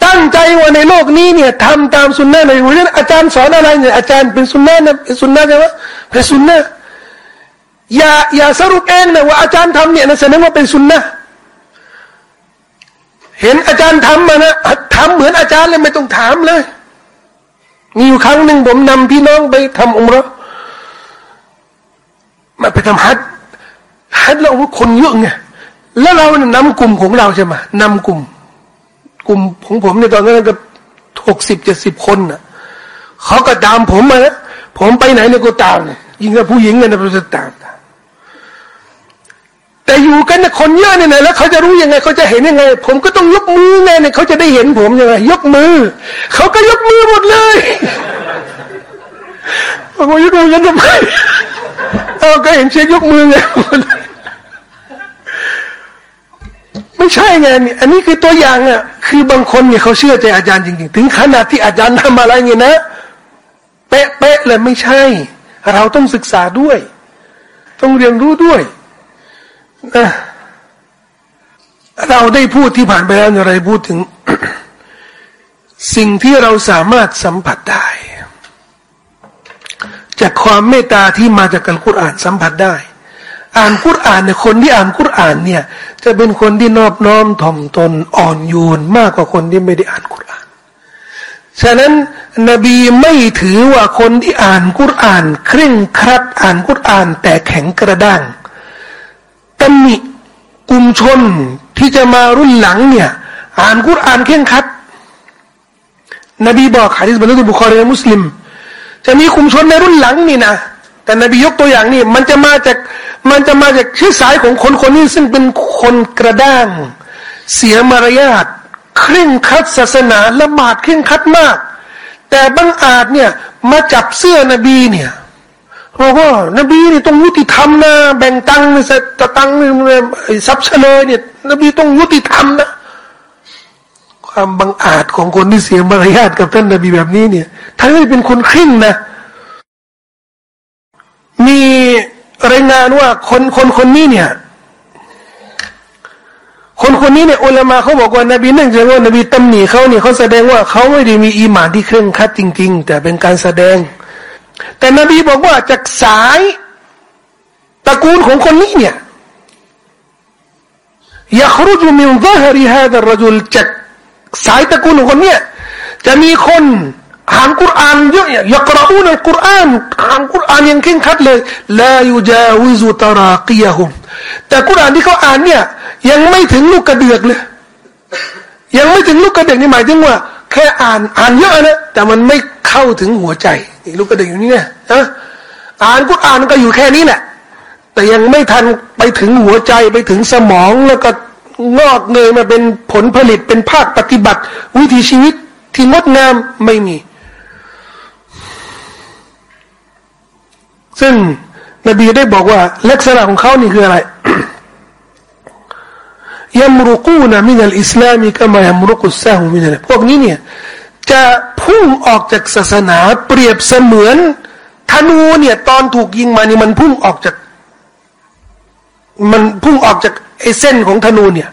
ตั้งใจว่าในโลกนี้เนี่ยทำตามสุนนะเลยเพรานั้นอาจารย์สอนอะไรเนี่ยอาจารย์เป็นสุนนะนะเป็นสุนนะใช่ไหมเป็นสุนนะอย่าอย่าสรุปเองนะว่าอาจารย์ทำเนี่ยนะแสดงว่าเป็นสุนนะ เห็นอาจารย์ทำมานะทำเหมือนอาจารย์เลยไม่ต้องถามเลย มีอยู่ครั้งหนึ่งผมนำพี่น้องไปทำอุมรมาไปทำฮัทฮัทเราคนเยอะไงแล้วเรานำกลุ่มของเราใช่ไหมนำกลุ่ม กลุ่มของผมในตอนนั้นก็หกสิบเจ็ดสิบคนน่ะเขาก็ตามผมมาแล้วผมไปไหนเนี่ยก็ตามเนี่ยยิ่งกับผู้หญิงเนี่ยนะเราจะตาม แต่อยู่กันนะคนเยอะเนี่ยนะแล้วเขาจะรู้ยังไงเขาจะเห็นยังไง ผมก็ต้องยกมือไงเนี่ยเขาจะได้เห็นผมยังไงยกมือเขาก็ยกมือหมดเลยผมยกมือกันทำไมเออก็เห็นเชียยกมือไงไม่ใช่ไงนี่อันนี้คือตัวอย่างอะ คือบางคนเนี่ยเขาเชื่อใจอาจารย์จริงๆ ถึงขนาดที่อาจารย์ทำอะไรเงี้ยนะเป๊ะๆเลยไม่ใช่ เราต้องศึกษาด้วย ต้องเรียนรู้ด้วย เราได้พูดที่ผ่านไปแล้วอะไรพูดถึง สิ่งที่เราสามารถสัมผัสได้ จากความเมตตาที่มาจากการกุรอานสัมผัสได้ อ่านกุรอ่านเนี่ยคนที่อ่านกุรอ่านเนี่ย จะเป็นคนที่นอบน้อมถ่อมตนอ่อนโยนมากกว่าคนที่ไม่ได้อ่านกุรอ่านฉะนั้นนบีไม่ถือว่าคนที่อ่านกุรอ่านเคร่งครัดอ่านกุรอ่าน แต่แข็งกระด้าง ตำหนิกลุ่มชนที่จะมารุ่นหลังเนี่ย อ่านกุรอานเข่งคัดนบีบอกฮะดิษบรรลุบุคอรีมุสลิม จะมีกลุ่มชนในรุ่นหลังนี่นะแต่นบียกตัวอย่างนี่มันจะมาจากมันจะมาจากชื่อสายของคนคนนี้ซึ่งเป็นคนกระด้าง เสียมารยาทเคร่งคัดศาสนาละหมาดเคร่งคัดมาก แต่บางอาจเนี่ยมาจับเสื้อนบีเนี่ย บอกว่านบีนี่ต้องยุติธรรมนะแบ่งตังค์จะตังค์ทรัพย์เฉลยเนี่ยนบีต้องยุติธรรมนะความบังอาจของคนที่เสียมารยาทกับท่านนบีแบบนี้เนี่ยท่านไม่เป็นคนขริ้งนะมีรายงานว่าคนคนคนนี้เนี่ย คนคนนี้เนี่ยอุลามาเขาบอกว่านบีเนื่องจากว่านบีตำหนิเขาเนี่ยเขาแสดงว่าเขาไม่ได้มีอีหมานที่เคร่งคัดจริง ๆ แต่เป็นการแสดง แต่นบีบอกว่าจากสายตระกูลของคนนี้เนี่ยยาครุจุมินซาฮริฮาดรจุลจากสายตระกูลของคนเนี้ยจะมีคนอ่านกุรอานเยอะเนี่ยยกราอูนอัลกุรอานอ่านกุรอานยังเข่งคัดเลยลายูจาวิซุตรากียะฮุมแต่กุรอานที่เขาอ่านเนี่ยยังไม่ถึงลูกกระเดือกเลย ยังไม่ถึงลูกกระเดือกนี่หมายถึงว่า แค่อ่านอ่านเยอะนะแต่มันไม่เข้าถึงหัวใจ นี่ลูกกระเด็กอยู่นี่เนี่ยนะอ่านกุอ่านก็อยู่แค่นี้แหละแต่ยังไม่ทันไปถึงหัวใจไปถึงสมองแล้วก็งอกเงยมาเป็นผลผลิตเป็นภาคปฏิบัติ วิถีชีวิตที่งดงามไม่มี ซึ่งนบีได้บอกว่าลักษณะของเขานี่คืออะไรยมรุกูนะมินัลอิสลามีก็มายมรุกุสซาหูมินัลพวกนี้เนี่ย จะพุ่งออกจากศาสนาเปรียบเสมือนธนูเนี่ย ตอนถูกยิงมานี่มันพุ่งออกจาก มันพุ่งออกจากไอ้เส้นของธนูเนี่ย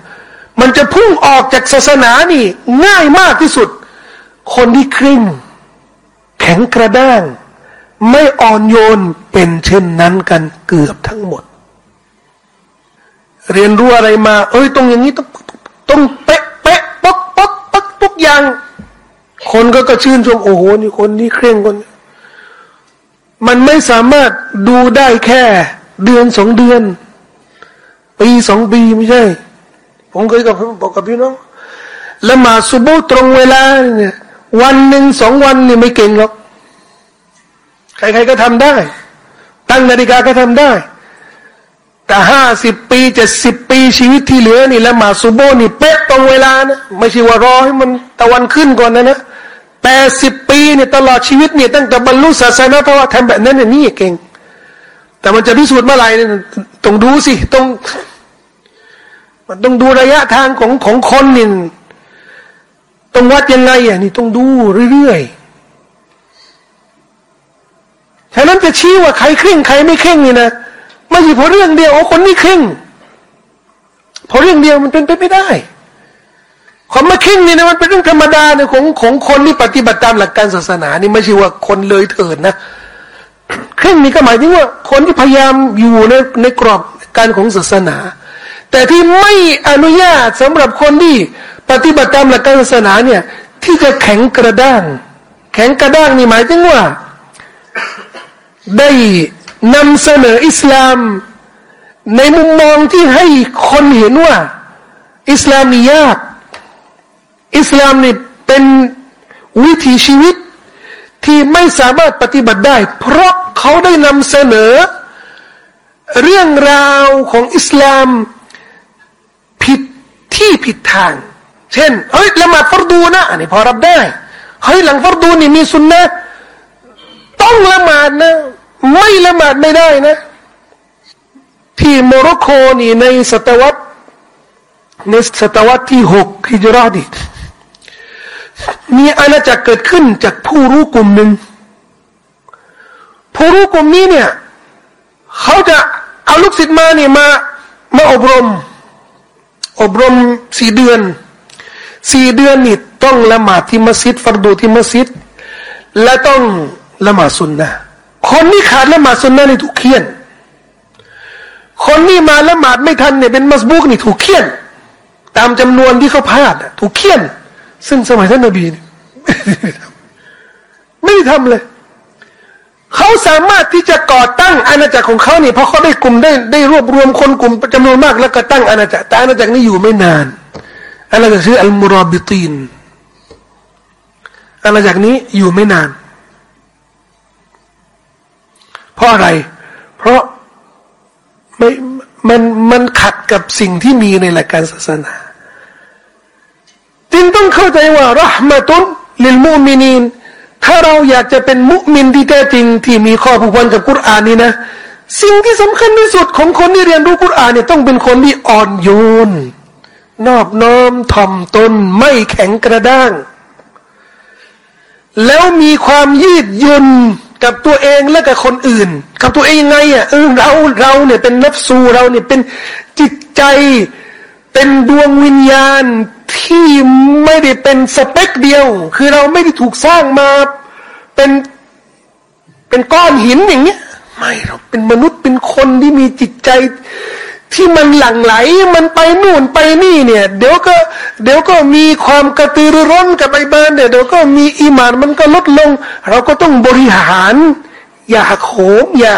มันจะพุ่งออกจากศาสนานี่ ง่ายมากที่สุด คนที่คริ่งแข็งกระด้าง ไม่อ่อนโยนเป็นเช่นนั้นกันเกือบทั้งหมด เรียนรู้อะไรมา เอ้ยตรงอย่างนี้ต้องต้องเป๊ะเป๊ะป๊อกป๊อกป๊อกทุกอย่าง คนก็ก็ชื่นชมโอ้โหนี่คนนี้เคร่งคน มันไม่สามารถดูได้แค่เดือนสองเดือน ปีสองปีไม่ใช่ ผมเคยกับบอกกับพี่น้องละหมาดซุบูตรงเวลาเนี่ยวันหนึ่งสองวันนี่ไม่เก่งหรอก ใครๆก็ทำได้ ตั้งนาฬิกาก็ทำได้ แต่ห้าสิบปีเจ็ดสิบปีชีวิตที่เหลือนี่ละหมาดซุโบนี่เป๊ะตรงเวลานะไม่ใช่ว่ารอให้มันตะวันขึ้นก่อนนะนะ ปดสิบปีเนี่ยตลอดชีวิตเนี่ยตั้งแต่บรรลุศาสนาเพราะว่าทำแบบนั้นเนี่ยนี่เก่ง แต่มันจะพิสูจน์เมื่อไหร่เนี่ยต้องดูสิต้องมันต้องดูระยะทางของของคนนี่ต้องวัดยังไงอะนี่ต้องดูเรื่อยๆฉะนั้นจะชี้ว่าใครเคร่งใครไม่เคร่งนี่นะไม่ใช่เพราะเรื่องเดียวโอ้คนนี้เคร่งเพราะเรื่องเดียวมันเป็นไปไม่ได้ ความม่เคร่งนี่นะมันเป็นเรื่องธรรมดาเนี่ยของของคนที่ปฏิบัติตามหลักการศาสนานี่ไม่ใช่ว่าคนเลยเถิดนะเคร่งนี่ก็หมายถึงว่า คนที่พยายามอยู่ในในกรอบการของศาสนา แต่ที่ไม่อนุญาตสำหรับคนที่ปฏิบัติตามหลักการศาสนาเนี่ยที่จะแข็งกระด้าง แข็งกระด้างนี่หมายถึงว่า ได้นำเสนออิสลาม ในมุมมองที่ให้คนเห็นว่า อิสลามนี่ยาก อิสลามนี่เป็นวิถีชีวิตที่ไม่สามารถปฏิบัติได้ เพราะเขาได้นำเสนอ เรื่องราวของอิสลามผิดที่ผิดทาง เช่นเฮ้ยละหมาดฟัรดูนะอันนี้พอรับได้เฮ้ยหลังฟัรดูนี่มีสุนนะต้องละหมาดนะ ไม่ละหมาดไม่ได้นะ ที่โมร็อกโกนี่ในศตวรรษในศตวรรษที่หกฮิจรัต มีอาณาจักรเกิดขึ้นจากผู้รู้กลุ่มหนึ่งผู้รู้กลุ่มนี้เนี่ยเขาจะเอาลูกศิษย์มาเนี่ยมามาอบรม อบรมสี่เดือนสี่เดือนนี่ต้องละหมาดที่มัสยิดฟัรดูที่มัสยิดและต้องละหมาดสุนนะคนที่ขาดละหมาดสุนนะนี่ถูกเคี่ยน คนที่มาละหมาดไม่ทันเนี่ยเป็นมัสบุกนี่ถูกเคี่ยน ตามจำนวนที่เขาพลาดถูกเคี่ยน ซึ่งสมัยท่านนบีนี่ไม่ได้ทำเลย เขาสามารถที่จะก่อตั้งอาณาจักรของเขาเนี่ยเพราะเขาได้กลุ่มได้ได้รวบรวมคนกลุ่มจำนวนมาก แล้วก็ตั้งอาณาจักรแต่อาณาจักรนี้อยู่ไม่นาน อาณาจักรชื่ออัลมุรอบิตีนอาณาจักรนี้อยู่ไม่นาน เพราะอะไร เพราะไม่มันมันขัดกับสิ่งที่มีในหลักการศาสนา จึงต้องเข้าใจว่ารหมตุนลิลมุมินีนถ้าเราอยากจะเป็นมุมินที่แท้จริงที่มีข้อผูกพันกับกุรอานนี่นะ สิ่งที่สำคัญที่สุดของคนที่เรียนรู้กุรอานเนี่ยต้องเป็นคนที่อ่อนโยน นอบน้อมถ่อมตนไม่แข็งกระด้าง แล้วมีความยืดหยุ่นกับตัวเองและกับคนอื่น กับตัวเองยังไงอะเออเราเราเนี่ยเป็นนับสูเราเนี่ยเป็นจิตใจ เป็นดวงวิญญาณ ที่ไม่ได้เป็นสเปคเดียว คือเราไม่ได้ถูกสร้างมาเป็นเป็นก้อนหินอย่างเงี้ยไม่เราเป็นมนุษย์เป็นคนที่มีจิตใจที่มันหลั่งไหลมันไปนู่นไปนี่เนี่ย เดี๋ยวก็ เดี๋ยวก็มีความกระตือรือร้นกับไอ้บ้านเนี่ยเดี๋ยวก็มีอีมานมันก็ลดลง เราก็ต้องบริหาร อย่าโขมอย่า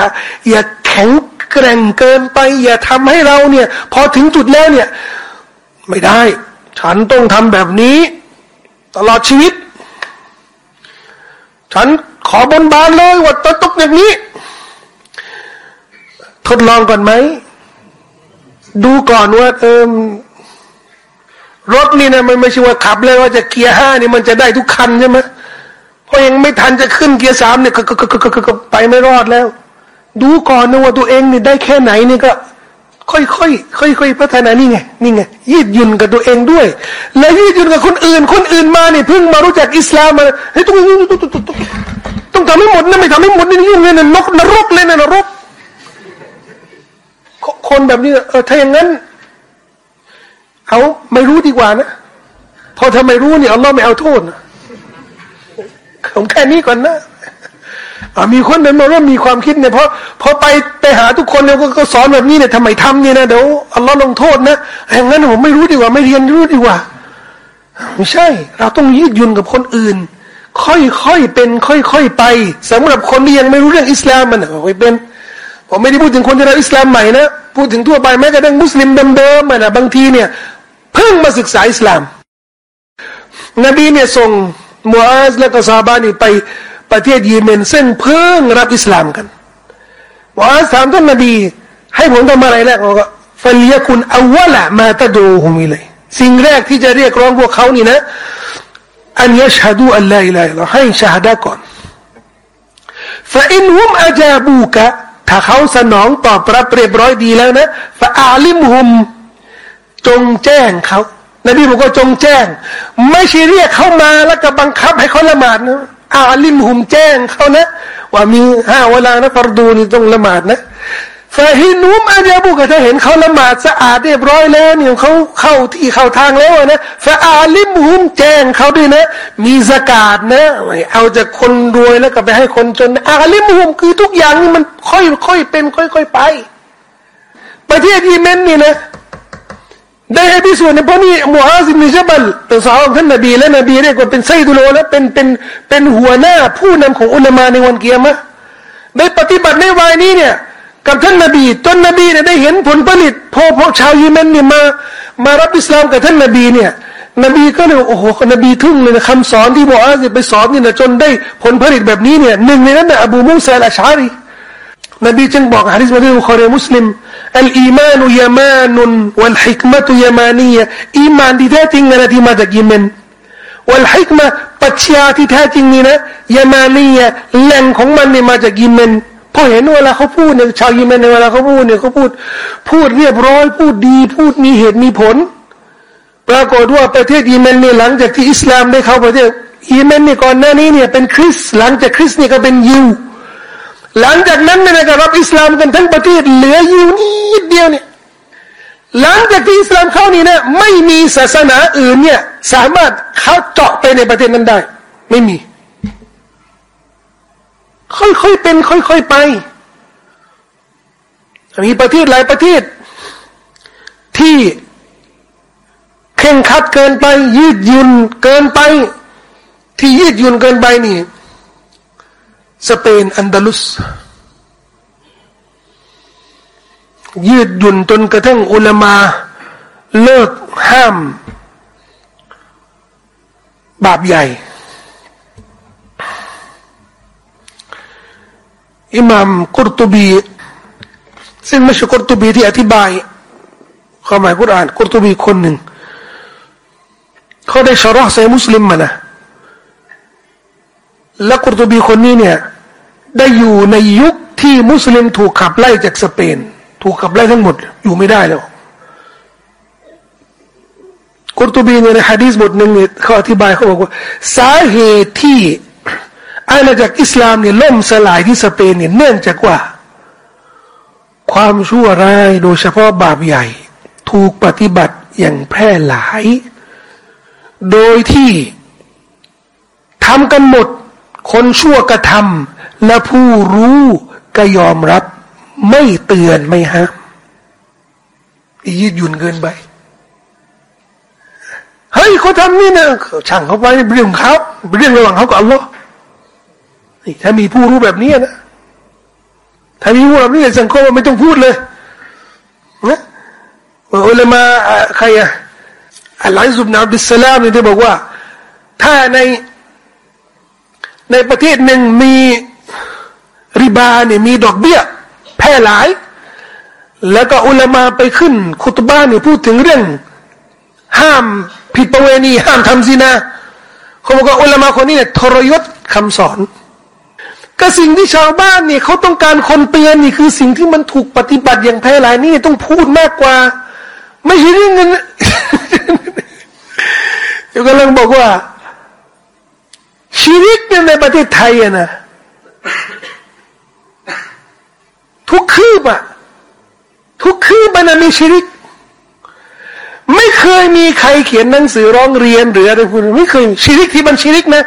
อย่าแข็งแกร่งเกินไป อย่าทำให้เราเนี่ย พอถึงจุดแล้วเนี่ย ไม่ได้ ฉันต้องทำแบบนี้ ตลอดชีวิต ฉันขอบนบานเลยว่าตตกอย่างนี้ ทดลองก่อนไหม ดูก่อนว่าเออรถนี่นะมันไม่ใช่ว่าขับเลยว่าจะเกียร์ห้านี่มันจะได้ทุกคันใช่ไหมเพราะยังไม่ทันจะขึ้นเกียร์สามเนี่ยก็ก็ไปไม่รอดแล้ว ดูก่อนนะว่าตัวเองนี่ได้แค่ไหนนี่ก็ ค่อยค่อยค่อยค่อยพัฒนานี่ไงนี่ไงยืดหยุ่นกับตัวเองด้วย และยืดหยุ่นกับคนอื่น คนอื่นมาเนี่ยเพิ่งมารู้จักอิสลามมาเฮ้ยต้องต้องต้องต้องทำให้หมดนะไม่ทำให้หมดนี่ยุ่งเลยนะนกนรกเลยนะนรกคนแบบนี้เออถ้าอย่างนั้น เอาไม่รู้ดีกว่านะพอทำไมรู้เนี่ยอัลลอฮ์ไม่เอาโทษนะผมแค่นี้ก่อนนะ มีคนเป็นมาว่ามีความคิดเนี่ยเพราะพอไปไปหาทุกคนเนี่ยก็สอนแบบนี้เนี่ยทำไมทำเนี่ยนะเดี๋ยวอัลลอฮ์ลงโทษนะอย่างนั้นผมไม่รู้ดีกว่าไม่เรียนรู้ดีกว่าไม่ใช่ เราต้องยืดหยุ่นกับคนอื่น ค่อยๆเป็น ค่อยๆไปสำหรับคนที่ยังไม่รู้เรื่องอิสลามมันค่อยเป็นผมไม่ได้พูดถึงคนที่เราอิสลามใหม่นะพูดถึงทั่วไปแม้กระทั่งมุสลิมเดิมๆนะบางทีเนี่ยเพิ่งมาศึกษาอิสลาม นบีเนี่ยส่งมูอาซและก็ซาบานีไป ประเทศเยเมนซึ่งเพิ่งรับอิสลามกันมูอาซถามท่านนบี ให้ผมทำอะไรแรกบอกว่าฟัลยคุณอาวะละมาตะดูฮุมิเลยสิ่งแรกที่จะเรียกร้องพวกเขานี่นะอันยชฮดูอัลลอฮฺอิลัยเราให้ชาดะก่อนฟาอินฮุมอาจาบูกะถ้าเขาสนองตอบรับเรียบร้อยดีแล้วนะฟาอาลิมฮุมจงแจ้งเขานบีบอกว่าจงแจ้ง ไม่ใช่เรียกเขามาแล้วก็บังคับให้เขาละหมาดนะ อาลิมหุมแจ้งเขานะ ว่ามีห้าเวลานะฟารดูนี่ต้องละหมาดนะฟาฮินุมอาญาบุกถ้าเห็นเขาละหมาดสะอาดเรียบร้อยแล้วเนี่ยเขาเข้าที่เข้าทางแล้วนะฟาอาลิมหุมแจ้งเขาด้วยนะ มีสกาดนะเอาจากคนรวยแล้วก็ไปให้คนจน อาลิมหุมคือทุกอย่างนี่มันค่อยค่อยเป็น ค่อย ๆ ไป ประเทศยีเมนนี่นะ ได้ให้พิสูจน์ในพราะนี่มูอาซิมิจบัลเป็นสาวของท่านนบีและนบีเรียกว่าเป็นไซดุโลและเป็นเป็นเป็นหัวหน้าผู้นำของอุลามาในวันเกียรติได้ปฏิบัติในวัยนี้เนี่ยกับท่านนบีจนนบีเนี่ยได้เห็นผลผลิตพอพวกชาวยิเมนเนี่ยมามารับอิสลามกับท่านนบีเนี่ยนบีก็เลยโอ้โหนบีทึ่งเลยนะคำสอนที่มุอาซไปสอนนี่นะจนได้ผลผลิตแบบนี้เนี่ยหนึ่งในนั้นนะอบูมูซาอัลอัชอะรี นบีจึงบอกฮะดิษมาที่บุคอรีมุสลิม الإيمان يمان والحكمة يمانية อีมานที่แท้จริงนะที่มาจากยิเมนوالحكمة ปัญญาที่แท้จริงนี่นะยามานียแหล่งของมันเนี่ยมาจากยิเมนพอเห็นเวลาเขาพูดเนี่ยชาวยิเมนเวลาเขาพูดเนี่ยเขาพูด พูดเรียบร้อย พูดดี พูดมีเหตุมีผล ปรากฏว่าประเทศยิเมนเนี่ยหลังจากที่อิสลามได้เข้าประเทศยิเมนเนี่ยก่อนหน้านี้เนี่ยเป็นคริสหลังจากคริสเนี่ยก็เป็นยิว หลังจากนั้นเนี่ยก็รับอิสลามกันทั้งประเทศเหลืออยู่นิดเดียวเนี่ยหลังจากที่อิสลามเข้านี่นะไม่มีศาสนาอื่นเนี่ยสามารถเข้าเจาะไปในประเทศนั้นได้ ไม่มี ค่อยๆเป็น ค่อยๆไป มีประเทศหลายประเทศ ที่เข่งคัดเกินไป ยืดหยุ่นเกินไป ที่ยืดหยุ่นเกินไปนี่ สเปนอันดาลุส ยืดหยุ่นจนกระทั่งอุลามา เลิกห้าม บาปใหญ่ อิหม่ามกุรตุบี ซึ่งไม่ใช่กุรตุบีที่อธิบายความหมายกุรอานกุรตุบีคนหนึ่ง เขาได้ชาร์ใส่มุสลิมมานะ และกุรตุบีคนนี้เนี่ยได้อยู่ในยุคที่มุสลิมถูกขับไล่จากสเปน ถูกขับไล่ทั้งหมด อยู่ไม่ได้แล้วกุรตุบีเนี่ยในฮะดีษบทหนึ่งเนี่ยเขาอธิบายเขาบอกว่าสาเหตุที่อาณาจักรอิสลามเนี่ยล่มสลายที่สเปนเนี่ยเนื่องจากว่า ความชั่วร้ายโดยเฉพาะบาปใหญ่ ถูกปฏิบัติอย่างแพร่หลาย โดยที่ทำกันหมด คนชั่วกระทำและผู้รู้ก็ยอมรับ ไม่เตือนไม่ห้ามยืดหยุ่นเกินไปเฮ้ยเขาทำนี่นะช่างเขาไปเรื่องเขาเรื่องระหว่างเขากับอัลลอฮ์นี่ถ้ามีผู้รู้แบบนี้นะถ้ามีผู้รู้แบบนี้สังคมไม่ต้องพูดเลยนะอุลามาใครอะอัลลอฮฺสุบนาบิสลามนี่ได้บอกว่า ถ้าใน ในประเทศหนึ่งมีริบาเนี่ยมีดอกเบี้ย แพร่หลาย แล้วก็อุลามาไปขึ้น คุตบ้านเนี่ยพูดถึงเรื่อง ห้ามผิดประเวณีห้ามทำซินาเขาบอกว่าอุลามาคนนี้เนี่ยทรยศคำสอนก็สิ่งที่ชาวบ้านเนี่ยเขาต้องการคนเตือนนี่คือสิ่งที่มันถูกปฏิบัติอย่างแพร่หลายนี่ต้องพูดมากกว่า ไม่ใช่เรื่องเงินเดี๋ยวกำลังบอกว่า ชีวิตเนี่ยในประเทศไทยอะนะ ทุกคืบอะทุกคืบมันมีชีวิตไม่เคยมีใครเขียนหนังสือร้องเรียนหรืออะไรพวกนี้ไม่เคยชีวิตที่มันชีวิตนะ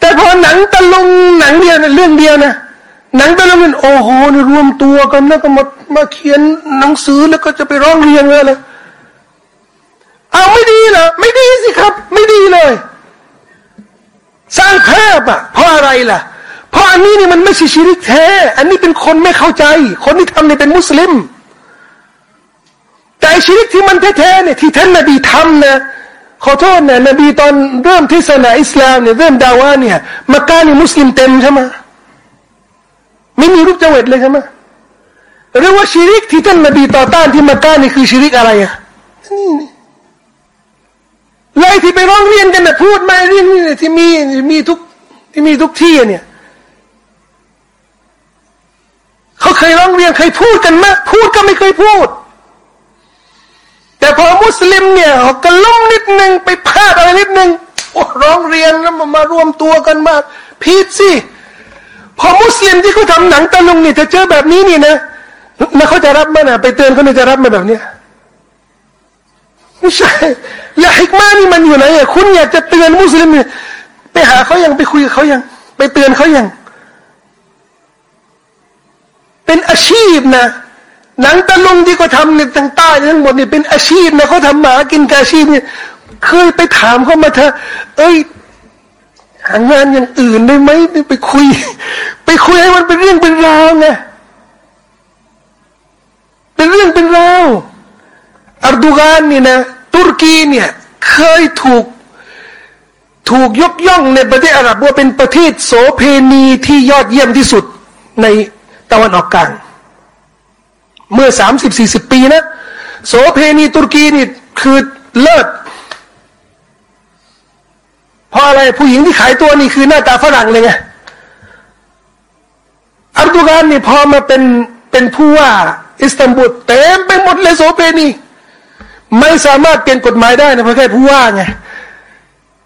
แต่พอหนังตะลุงหนังเดียวนะเรื่องเดียวนะหนังตะลุงมันโอ้โหนี่รวมตัวกันแล้วก็มามาเขียนหนังสือแล้วก็จะไปร้องเรียนเลยเอาไม่ดีเหรอไม่ดีสิครับ ไม่ดีเลย สร้างภาพอะเพราะอะไรล่ะ เพราะอันนี้นี่มันไม่ใช่ชีริกแท้ อันนี้เป็นคนไม่เข้าใจ คนที่ทำเนี่ยเป็นมุสลิม แต่ชีริกที่มันแท้ๆเนี่ยที่ท่านนบีทำนะขอโทษนะนบีตอนเริ่มที่ศาสนาอิสลามเนี่ยเริ่มดาวาเนี่ยมักกะนี่มุสลิมเต็มใช่ไหมไม่มีรูปเจวิตเลยใช่ไหมหรือว่าชิริกที่ท่านนบีต่อต้านที่มักกะนี่คือชิริกอะไรอะนี่ เลยที่ไปร้องเรียนกันนะพูดมาเรื่องนี้ที่มีมีทุกที่มีทุกที่เนี่ยเขาเคยร้องเรียนเคยพูดกันไหมพูดก็ไม่เคยพูด แต่พอมุสลิมเนี่ยเขาก็ล้มนิดนึงไปพลาดอะไรนิดนึงโอ้ร้องเรียนแล้วมามารวมตัวกันมาผิดสิพอมุสลิมที่เขาทำหนังตะลุงเนี่ยจะเจอแบบนี้นี่นะแล้วเขาจะรับไหมนะไปเตือนเขาจะรับไหมแบบเนี้ย ไม่ใช่แล้วฮิกมานี่มันอยู่ไหนอะคุณอยากจะเตือนมุสลิมเนี่ยไปหาเขายังไปคุยกับเขายัง ไปเตือนเขายังเป็นอาชีพนะหนังตะลุงที่เขาทำเนี่ยต่างใต้ทั้งหมดเนี่ยเป็นอาชีพนะเขาทำหมากินกอาชีพเนี่ยเคยไปถามเขามาเถอเอ้ยหางานอย่างอื่นได้ไหมไปคุย ไปคุยให้มันเป็นเรื่องเป็นราวไงเป็นเรื่องเป็นราวอัรดูกานนี่นะ ตุรกีเนี่ยเคยถูกถูกยกย่องในประเทศอาหรับว่าเป็นประเทศโสเพณีที่ยอดเยี่ยมที่สุดในตะวันออกกลาง เมื่อสามสิบสี่สิบปีนะโสเพณีตุรกีนี่คือเลิศเพราะอะไรผู้หญิงที่ขายตัวนี่คือหน้าตาฝรั่งเลยไงอัรดูกานนี่พอมาเป็นเป็นผู้ว่า อิสตันบูลเต็มไปหมดเลยโสเพณี ไม่สามารถเป็นกฎหมายได้นะเพราะแค่ผู้ว่าไง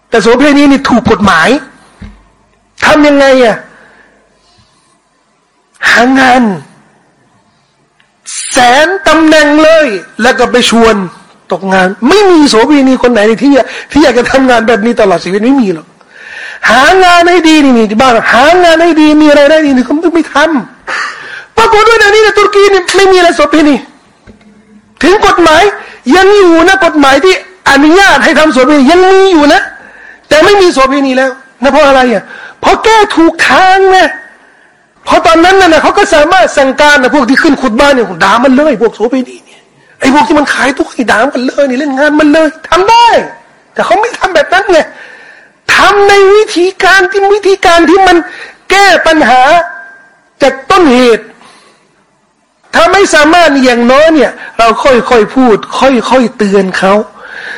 แต่โสเพณีนี่ถูกกฎหมายทำยังไงอะหางาน แสนตำแหน่งเลย แล้วก็ไปชวนตกงาน ไม่มีโสเภณีคนไหนที่ที่อยากจะทำงานแบบนี้ตลอดชีวิตไม่มีหรอกหางานให้ดีนี่นี่ที่บ้านหางานให้ดีมีอะไรได้ดีนี่เขาไม่ทำปรากฏว่าในนี้ในตุรกีนี่ไม่มีอะไรโสเภณีถึงกฎหมาย ยังอยู่นะกฎหมายที่อนุญาตให้ทำโสเภณียังมีอยู่นะ แต่ไม่มีโสเภณีแล้วนะเพราะอะไรอะเพราะแก้ถูกทางไงพอตอนนั้นน่ะเขาก็สามารถสั่งการนะพวกที่ขึ้นขุดบ้านเนี่ยด่ามันเลย พวกโสเภณีเนี่ยไอ้พวกที่มันขายทุกข์ด่ามันเลยนี่เล่นงานมันเลยทำได้ แต่เขาไม่ทำแบบนั้นไงทำในวิธีการที่วิธีการที่มันแก้ปัญหาจากต้นเหตุ ถ้าไม่สามารถอย่างน้อยเนี่ย เราค่อยๆพูด ค่อยๆเตือนเขา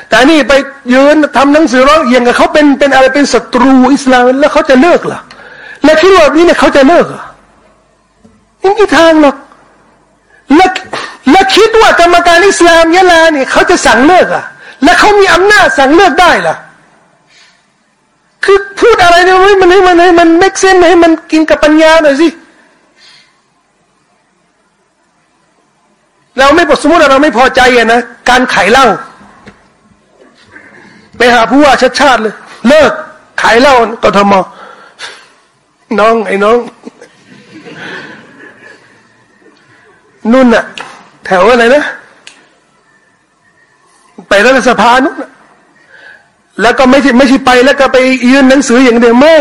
แต่นี่ไปยืนทำหนังสือร้องอย่างกับเขาเป็นเป็นอะไรเป็นศัตรูอิสลามแล้วเขาจะเลิกเหรอแล้วคิดว่านี้เนี่ยเขาจะเลิกเหรอไม่มีทางหรอกและและคิดว่ากรรมการอิสลามยะลาเนี่ยเขาจะสั่งเลิกอะ และเขามีอำนาจสั่งเลิกได้ล่ะ คือพูดอะไรเนี่ยมันให้มันให้มันเม็กเซนให้มันกินกับปัญญาหน่อยสิ เราไม่สมมติเราไม่พอใจอะนะการขายเหล้าไปหาผู้ว่าชาติชาติเลย เลิกขายเหล้ากทมน้องไอ้น้อง นุ่นอะแถวอะไรนะ ไปรัฐสภานุ่น แล้วก็ไม่ใช่ไม่ใช่ไปแล้วก็ไปยื่นหนังสืออย่างเดียวไม่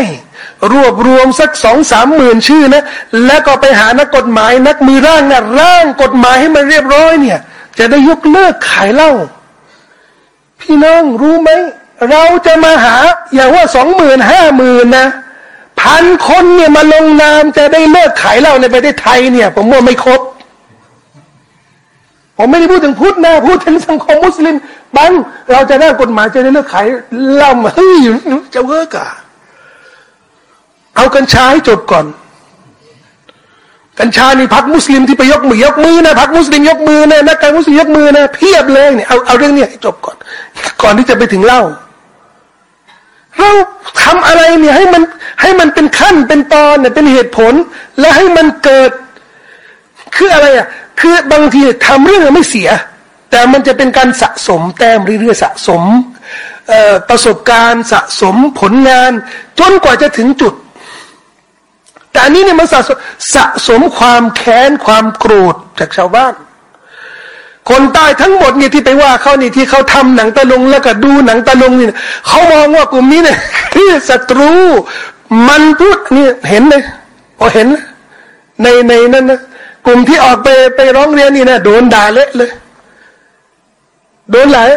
รวบรวมสักสองสามหมื่นชื่อนะ แล้วก็ไปหานักกฎหมายนักมือร่างนะร่างกฎหมายให้มันเรียบร้อยเนี่ย จะได้ยกเลิกขายเหล้าพี่น้องรู้ไหมเราจะมาหาอย่าว่าสองหมื่นห้าหมื่นนะพันคนเนี่ยมาลงนามจะได้เลิกขายเหล้าในประเทศไทยเนี่ย ผมว่าไม่ครบ ผมไม่ได้พูดถึงพุทธนะพูดถึงสังคมมุสลิมบังเราจะได้กฎหมายจะได้เลิกขายเหล้าเฮ้ยจะ work อะเอากัญชาให้จบก่อน กัญชานี่พรรคมุสลิมที่ไปยกมือยกมือนะพรรคมุสลิมยกมือนะนักการเมืองมุสลิมยกมือนะเพียบเลยเนี่ยเอาเอาเรื่องนี้ให้จบก่อน ก่อนที่จะไปถึงเหล้าเราทำอะไรเนี่ยให้มันให้มันเป็นขั้นเป็นตอนเนี่ยเป็นเหตุผล และให้มันเกิด คืออะไรอะ คือบางทีทำเรื่องไม่เสีย แต่มันจะเป็นการสะสมแต้มเรื่อยๆสะสมประสบการณ์สะสมผลงาน จนกว่าจะถึงจุด แต่อันนี้เนี่ยมันสะสมสะสมความแค้นความโกรธจากชาวบ้าน คนตายทั้งหมดเนี่ยที่ไปว่าเขานี่ที่เขาทำหนังตะลุงแล้วก็ดูหนังตะลุงนี่เขามองว่ากลุ่มนี้เนี่ยที่ศัตรู มันพูดนี่เห็นเลยพอเห็น ในในนั้นนะ กลุ่มที่ออกไปไปร้องเรียนนี่นะโดนด่าเละเลยโดนหลาย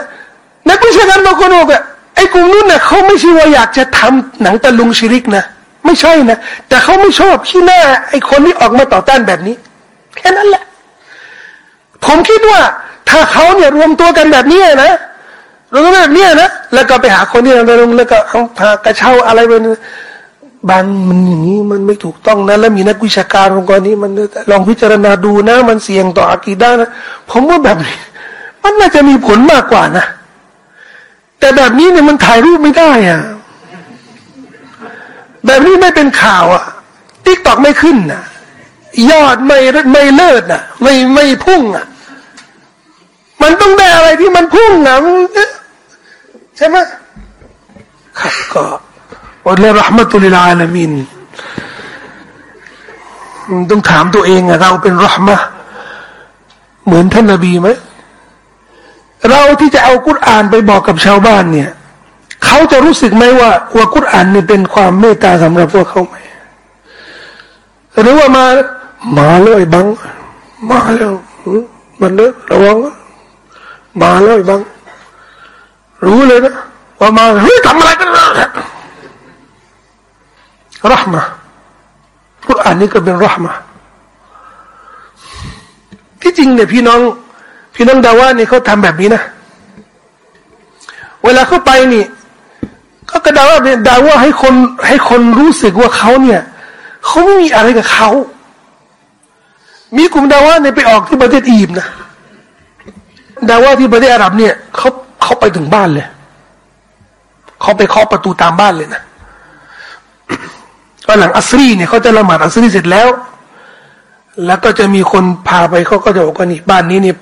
นักวิชาการบางคนบอกว่าไอ้กลุ่มนู้นเน่ะเขาไม่ใช่ว่าอยากจะทำหนังตะลุงชิริกนะไม่ใช่นะแต่เขาไม่ชอบที่หน้าไอ้คนที่ออกมาต่อต้านแบบนี้ แค่นั้นแหละ ผมคิดว่า ถ้าเขาเนี่ยรวมตัวกันแบบนี้นะรวมตัวแบบนี้นะแล้วก็ไปหาคนที่นั่นลงแล้วก็เอาพากระเช้าอะไรไป บางมันอย่างนี้มันไม่ถูกต้องนะแล้วมีนักวิชาการองค์กรนี้มันลองพิจารณาดูนะ มันเสี่ยงต่ออากีด้านะผมว่าแบบนี้ มันน่าจะมีผลมากกว่านะ แต่แบบนี้เนี่ยมันถ่ายรูปไม่ได้อะแบบนี้ไม่เป็นข่าวอะติ๊กตอกไม่ขึ้นนะยอดไม่ไม่เลิศอะไม่ไม่พุ่งอะ มันต้องได้อะไรที่มันพุ่งอะใช่ไหมครับก็ อัลลอฮ์รหมตุลิลอาลามินต้องถามตัวเองอะเราเป็นรหมะเหมือนท่านนบีไหมเราที่จะเอากุรอานไปบอกกับชาวบ้านเนี่ยเขาจะรู้สึกไหมว่าว่ากุรอานเนี่ยเป็นความเมตตาสำหรับพวกเขาไหมหรือว่ามามาเลยบัง มาแล้วมันเลยระวังมาเลยบัง รู้เลยนะว่ามาเฮ้ยทำอะไรกัน รหมะกุรอานนี่ก็เป็นรหมะที่จริงเนี่ยพี่น้อง พี่น้องดาว่านี่เขาทำแบบนี้นะ เวลาเขาไปนี่ ก็กระดาว่าดาว่าให้คนให้คนรู้สึกว่าเขาเนี่ยเขาไม่มีอะไรกับเขามีกลุ่มดาว่าเนี่ยไปออกที่ประเทศอียิปต์นะดาว่าที่ประเทศอาหรับเนี่ยเขาเขาไปถึงบ้านเลยเขาไปเคาะประตูตามบ้านเลยนะ ก็หลังอัสรีเนี่ยเขาจะละหมาดอัสรีเสร็จแล้ว แล้วก็จะมีคนพาไปเขาก็จะบอกว่านี่บ้านนี้เนี่ย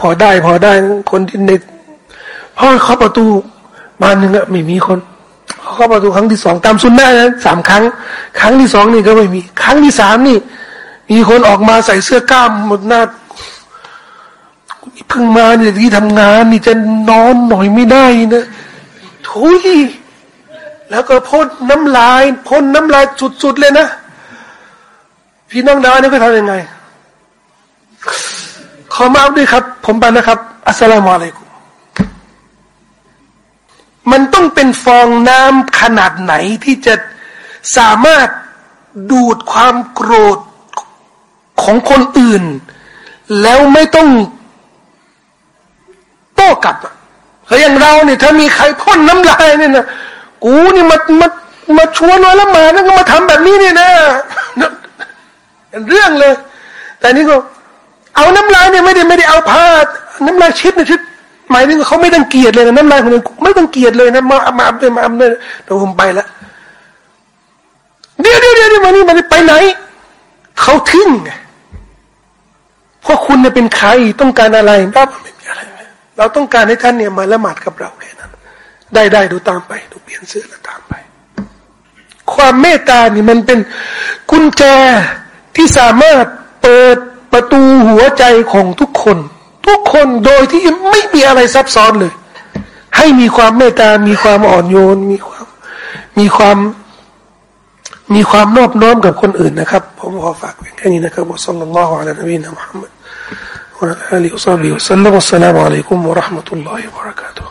พอได้พอได้คนที่ในพอเขาประตูบ้านหนึ่งอะไม่มีคนเขาเข้าประตูครั้งที่สองตามสุนนะนะสามครั้ง ครั้งที่สองนี่ก็ไม่มี ครั้งที่สามนี่ มีคนออกมาใส่เสื้อกล้ามหมดหน้าเพิ่งมาเนี่ยที่ทำงาน นี่จะนอนหน่อยไม่ได้นะทุย แล้วก็พ่นน้ำลายพ่นน้ำลายสุดๆเลยนะพี่น้องดาวนี่ก็ทำยังไง ขอมาด้วยครับ ผมไปนะครับ อัสสลามุอะลัยกุมมันต้องเป็นฟองน้ำขนาดไหนที่จะสามารถดูดความโกรธของคนอื่น แล้วไม่ต้องโต้กลับเพราะอย่างเราเนี่ยถ้ามีใครพ่นน้ำลายเนี่ยนะ กูนี่มามามาชวนมาแล้วมาดแล้วก็มาทำแบบนี้เนี่ยนะเรื่องเลย แต่นี่ก็ เอาน้ำลายเนี่ยไม่ได้ไม่ได้เอาผ้าน้ำลายชิดนะชิดหมายถึงเขาไม่ต้องเกียดเลยนะน้ำลายของเราไม่ต้องเกียดเลยนะมามาอับเลยมาอับเลยเดี๋ยวผมไปละเดี๋ยวเดี๋ยวเดี๋ยวมานี่มาไปไหนเขาทิ้งไงเพราะคุณเนี่ยเป็นใครต้องการอะไรรับไม่มีอะไร เราต้องการให้ท่านเนี่ยมาละหมาดกับเราแค่นั้น ได้ได้ดูตามไปดูเปลี่ยนเสื้อแล้วตามไป ความเมตตานี่มันเป็นกุญแจที่สามารถเปิดประตูหัวใจของทุกคนทุกคนโดยที่ไม่มีอะไรซับซ้อนเลย ให้มีความเมตตา มีความอ่อนโยน มีความ มีความ มีความนอบน้อมกับคนอื่นนะครับ ผมขอฝากเพียงแค่นี้นะครับสัลลัลลอฮุอะลัยฮิวะซัลลัมมุฮัมมัด وعلى آله وصحبه وسلم والسلام عليكم ورحمة الله وبركاته